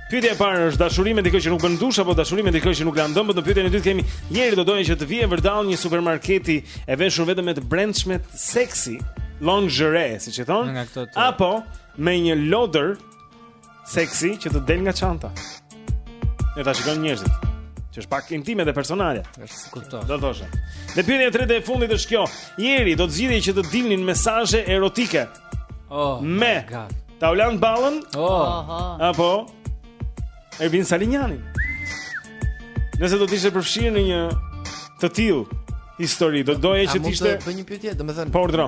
Pyetja e parë është dashuri me dikë që nuk bën dush apo dashuri me dikë që nuk lan dhëmbët. Në pyetjen e dytë kemi Jeri do doje që të vije vërdallë një supermarketi e veshur vetëm me të brendshme seksi, lingerie, siç i thonë, apo me një lodër Seksi që të del nga çanta. Dhe ta shikojnë njerëzit që është pak intime dhe personale. Është kuptuar. Do thoshe. Dhe pyetja e tretë e fundit është kjo. Jeri do të zgjidhje që të dilnin mesazhe erotike. Oh. Me. God. Taulant Ballën. Oh. Apo Ervin Salianjin. Nëse do të ishe përfshirë në një të tillë histori, do doje që të ishte. A mund të bëj një pyetje, domethënë? Po, urdhëro.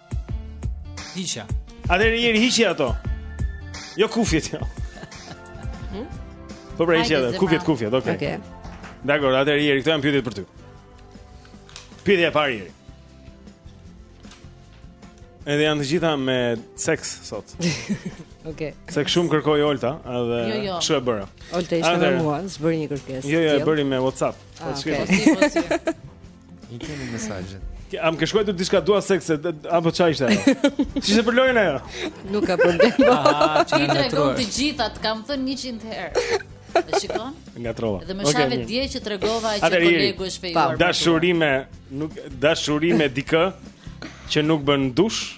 Hiqe. Atëherë Jeri hiqi ato. Jo kufjet. Jo. Hmm? Po pra hiqi ato. Kufjet, kufjet, okay. Okej. Okay. Dakor, atëherë Jeri, këto janë pyetjet për ty. Pyetja e parë Jeri. Edhe janë të gjitha me seks sot. Okej. Se shumë kërkoi Olta, edhe jo, jo. ç'e bëra. Olta ishte me mua, s'bëri një kërkesë. Jo, jo, e bëri me WhatsApp. Ah, po, po, po, I kemi mesazhin. A më ke shkruar diçka dua seks apo çfarë ishte ajo? Ç'ishte për lojën ajo? Nuk ka problem. Ah, ti tregon të gjitha, të kam thënë 100 herë. E shikon? Nga trova. Dhe më shave okay, dje që tregova që kolegu është fejuar. Dashuri me, nuk dashuri me dikë që nuk bën dush.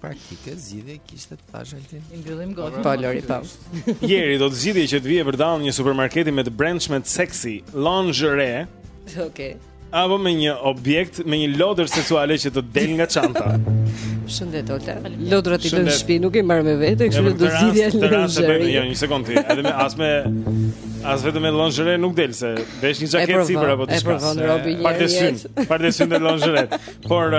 Praktike zgjidhje kishte të thash altin. I mbyllim gotën. Po Lori po. Jeri, do të zgjidhje që të vije vërdall një supermarketi me të brendshme sexy, lingerie. Okej. Okay. Apo me një objekt, me një lodër seksuale që të del nga çanta. Shëndet Olta. Lodrat i lë në shtëpi, nuk i marr me vete, kështu që do zgjidhja lingerie. Jo, një sekondë. Edhe me as me as vetëm me lingerie nuk del se vesh një xhaketë sipër apo diçka. E provon Robi një. Për t'u parë syn, për t'u parë syn të lingerie. Por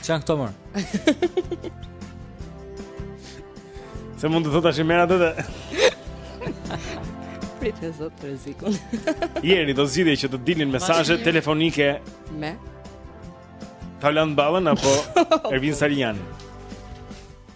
Ça janë këto mor. Se mund të thotë tashi merr atë dhe. Prit të zot të rrezikun. Jeri do zgjidhje që të dilin mesazhe telefonike me Taulant Ballën apo Ervin Salianjin.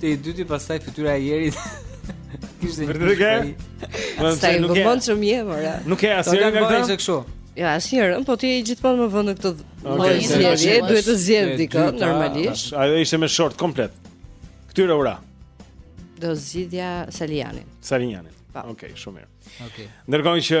Te i dyti pastaj fytyra e Jerit. Kishte një gjë. Mos e nuk e. Mund të më jep ora. Nuk e asnjë nga këto. kështu. Jo, asnjë, po ti je gjithmonë më vënë këtë. Okej, zgjedhje, duhet të zgjedh dikë normalisht. Ajo ishte me short komplet. Këtyre ura. Do zgjidhja Salianjin. Salianjin. Po. Okej, shumë mirë. Okej. Ndërkohë që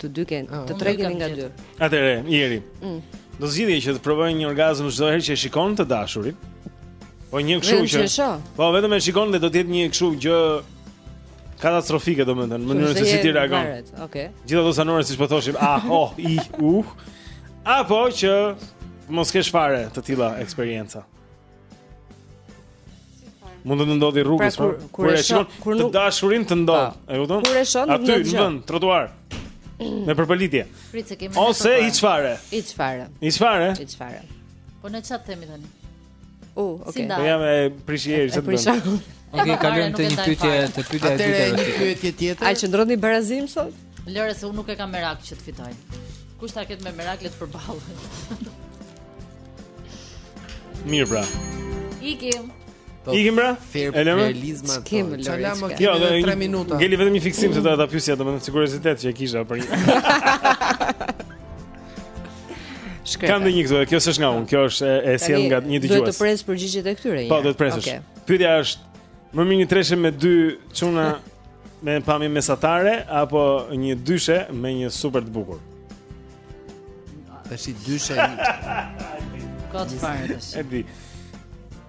Të dy keni, ah. të tre keni nga dy. Atëherë, Jeri. Mm. Do zgjidhje që të provoje një orgazm çdo herë që e shikon të dashurin. Po një kështu që. që po vetëm e shikon dhe do të jetë një kështu gjë katastrofike domethënë, mënyrën se si ti reagon. Okej. Okay. Gjithë ato sanore siç po thoshim, ah, oh, i, uh. Apo që mos kesh fare të tilla eksperienca. Mund të të ndodhi rrugës, pra, kur, kur e shikon kur nuk... të dashurin të ndodh, po. e kupton? Kur e shon aty në vend, trotuar. Me përpëlitje. Ose i çfarë? I çfarë? I çfarë? I çfarë? Po ne ça të themi tani. U, uh, okay. Po jam e prishjeri se të bën. Ok, kalojmë te një pyetje, te pyetja e dytë. Atë një pyetje tjetër. A qëndroni barazim sot? Lëre se unë nuk e kam merak që të fitoj. Kush ta ketë merak le të përballet. Mirë pra. Ikim. Po, Ikim pra? Ferlizma. Kim Lorenzo. Jo, do të 3 minuta. Ngeli vetëm një fiksim se do ta pyesja domethënë si kuriozitet që e kisha për një. Shkrepe. Kam dhe një këtu, kjo s'është nga unë, kjo është e, e sjellë nga një dëgjues. Do të pres përgjigjet e këtyre. Po, do të presësh. Okay. Pyetja është, më mirë një treshe me dy çuna me pamje mesatare apo një dyshe me një super të bukur? Tash i dyshe. Kot fare, tash. E di.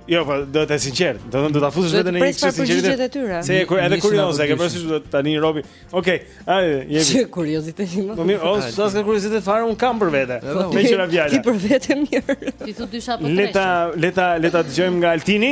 Jo, po do të jetë i sinqertë. Do të thonë do ta fusësh veten në një çështje sinqeriteti. Se kur edhe kurioz, e ke parasysh ti tani robi. Okej, ai jemi. Ç'është kurioziteti më. Po mirë, ose s'ka kuriozitet fare un kam për vete. M'u hoq fjala. Ti për vete mirë. Ti thu dysha apo. Le ta, le ta, le ta dëgjojmë nga Altini.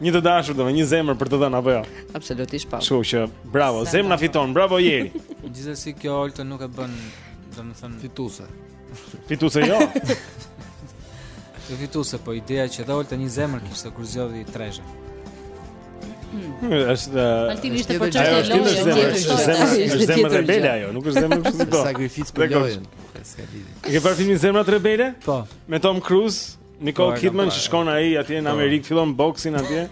Një të dashur domethënë, një zemër për të dhënë apo jo? Absolutisht po. Kështu që bravo, zemra fiton, bravo Jeri. Gjithsesi kjo Oltën nuk e bën, domethënë fituese. Fituese jo. Jo fituese, po ideja që dhe Olta një zemër kishte kur zgjodhi treshin. Hmm. Është Altini ishte për çfarë lojë? Është zemër, është zemër, është zemër rebele ajo, nuk është zemër kështu po. Sakrificë për lojën. Ke parë filmin Zemrat Rebele? Po. Me Tom Cruise, Nicole Kidman që shkon ai atje në po. Amerikë, fillon boksin atje.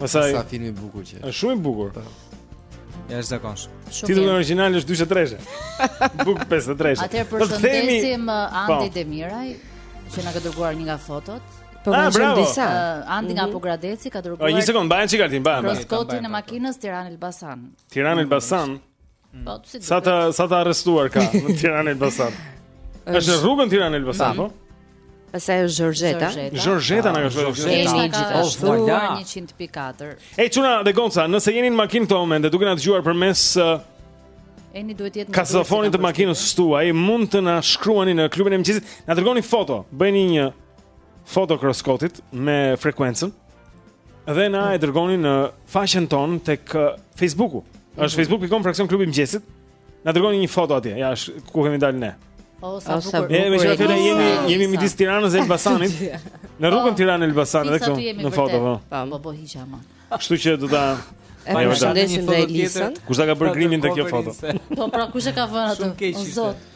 Pastaj sa film i bukur që. Është shumë i bukur. Po. Ja është zakonsh. Titulli origjinal është 43-e. Buk 53-e. Atëherë përshëndesim uh, po. Andi Demiraj që na ka dërguar një nga fotot. Po ah, vjen disa. Uh, Andi nga mhm. Pogradeci ka dërguar. Një sekond, mbaje çik Artin, mbaje. Kroskotin e makinës Tiranë Elbasan. Tiranë Elbasan. Mm. Po, si, sa të, sa të arrestuar ka në Tiranë Elbasan. Është në rrugën Tiranë Elbasan, po. Pastaj është Zorzeta. Zorzeta na ka thënë se është gjithashtu 100.4. Ej çuna de Gonca, nëse jeni në makinë këto momente duke na dëgjuar përmes uh, Eni duhet jetë në kasofonin të makinës tuaj, mund të na shkruani në klubin e mëngjesit, na dërgoni foto, bëjeni një foto kroskotit me frekuencën Dhe na e dërgoni në faqen tonë tek uh, Facebooku. Është mhm. facebook.com fraksion klubi i mëngjesit. Na dërgoni një foto atje. Ja, është ku kemi dalë ne. O sa bukur. Ne me çfarë ne jemi jemi midis Tiranës dhe Elbasanit. Në rrugën po, Tiranë Elbasan edhe këtu në foto po. Po po, po hiqa më. Kështu që do ta E po, përshëndesim dhe Elisën. Kush ta ka bërë grimin tek kjo foto? Po pra kush e ka vënë atë? O zot.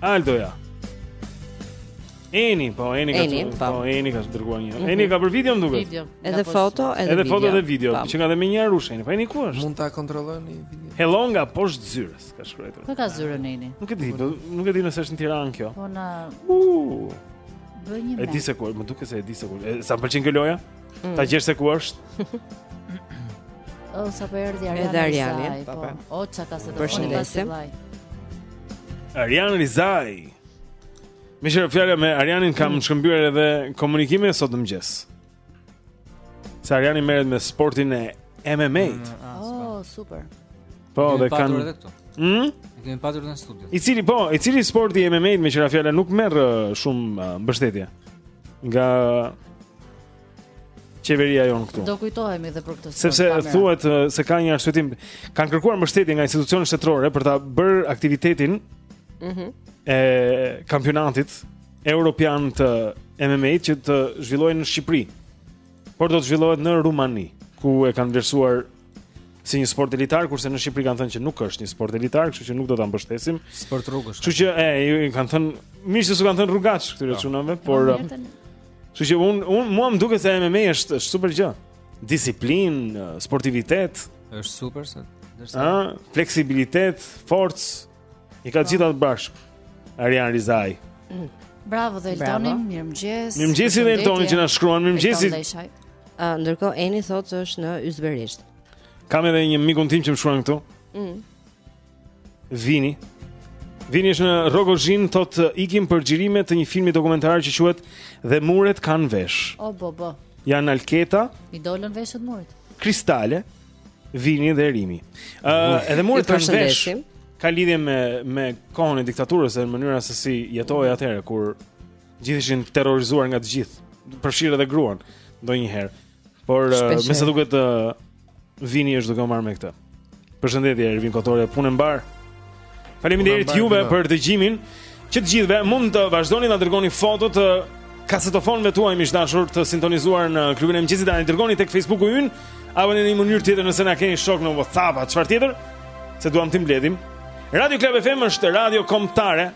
Aldoja. Eni, po Eni ka eni, po. po Eni ka dërguar një. Mm -hmm. Eni ka bërë video më duket. Video. Edhe foto, edhe, edhe video. Edhe foto dhe video, po. që nga dhe me një arush. Po Eni ku është? Mund ta kontrolloni video. Hello nga poshtë zyrës, ka shkruar. Ku ka zyrën Eni? Nuk e di, po, nuk e di nëse është në Tiranë kjo. Po na. Uh. Bëj një. E di se ku, më duket se e di se ku. Sa më pëlqen kjo loja? Ta mm. gjesh se ku është? O, sapo erdhi Arjani Edhe Arjani po. po. O, që ka se të përshëndesim Arjan Rizaj Meqë ra fjala me Arjanin kam mm. shkëmbyer edhe komunikime sot në mëngjes Se Arjani merret me sportin e MMA mm, ah, O, super Po, dhe kanë patur edhe këtu. Hm? E kemi patur në studio. I cili po, i cili sporti i MMA-it meqë ra fjala nuk merr shumë mbështetje nga qeveria jonë këtu. Do kujtohemi edhe për këtë. Sepse thuhet se ka një arsyetim, kanë kërkuar mbështetje nga institucionet shtetërore për ta bërë aktivitetin ëh mhm. e kampionatit europian të MMA-it që të zhvillohet në Shqipëri. Por do të zhvillohet në Rumani, ku e kanë vlerësuar si një sport elitar, kurse në Shqipëri kanë thënë që nuk është një sport elitar, kështu që nuk do ta mbështesim. Sport rrugësh. Kështu që e kanë thënë, mirë se s'u kanë thënë rrugaçë këtyre po. çunave, por Kështu që unë unë mua më duket se MMA është është super gjë. Disiplinë, sportivitet, është super se. Ëh, fleksibilitet, forcë. I ka të gjitha ato bashkë Arjan Rizaj Bravo dhe Eltonin, mirëmëngjes Mirëmëngjesi dhe Eltonit që na shkruan Mirëmëngjesi Ndërkohë, Eni thotë që është në Yzberisht Kam edhe një mikun tim që më shkruan këtu mm. Vini Vini është në Rogozhinë thotë ikim për xhirime të një filmi dokumentar që quhet Dhe muret kanë vesh. O bo bo. Janë Alketa. I dolën veshët murit. Kristale. Vini dhe Rimi. Ë, uh, edhe muret kanë vesh. Ka lidhje me me kohën e diktaturës dhe mënyra se si jetohej atëherë kur të gjithë ishin të terrorizuar nga të gjithë, përfshirë edhe gruan ndonjëherë. Por uh, me sa duket uh, Vini është duke u marrë me këtë. Përshëndetje Ervin Kotori, punë e mbarë. Faleminderit juve për dëgjimin. Që të gjithëve mund të vazhdoni të dërgoni fotot e kasetofonëve tuaj miq të dashur të sintonizuar në klubin e mëngjesit na i dërgoni tek Facebooku ynë apo në një mënyrë tjetër nëse na keni shok në WhatsApp apo çfarë tjetër se duam t'i mbledhim Radio Club FM është radio kombëtare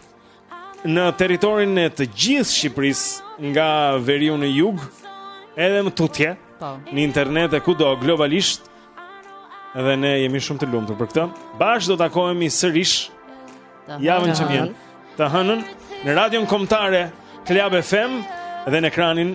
në territorin e të gjithë Shqipërisë nga veriu në jug, edhe më tutje. Po. Në internet e kudo globalisht. Dhe ne jemi shumë të lumtur për këtë. Bashkë do takohemi sërish javën që vjen. Të hënën në Radion Kombëtare Club FM dhe në ekranin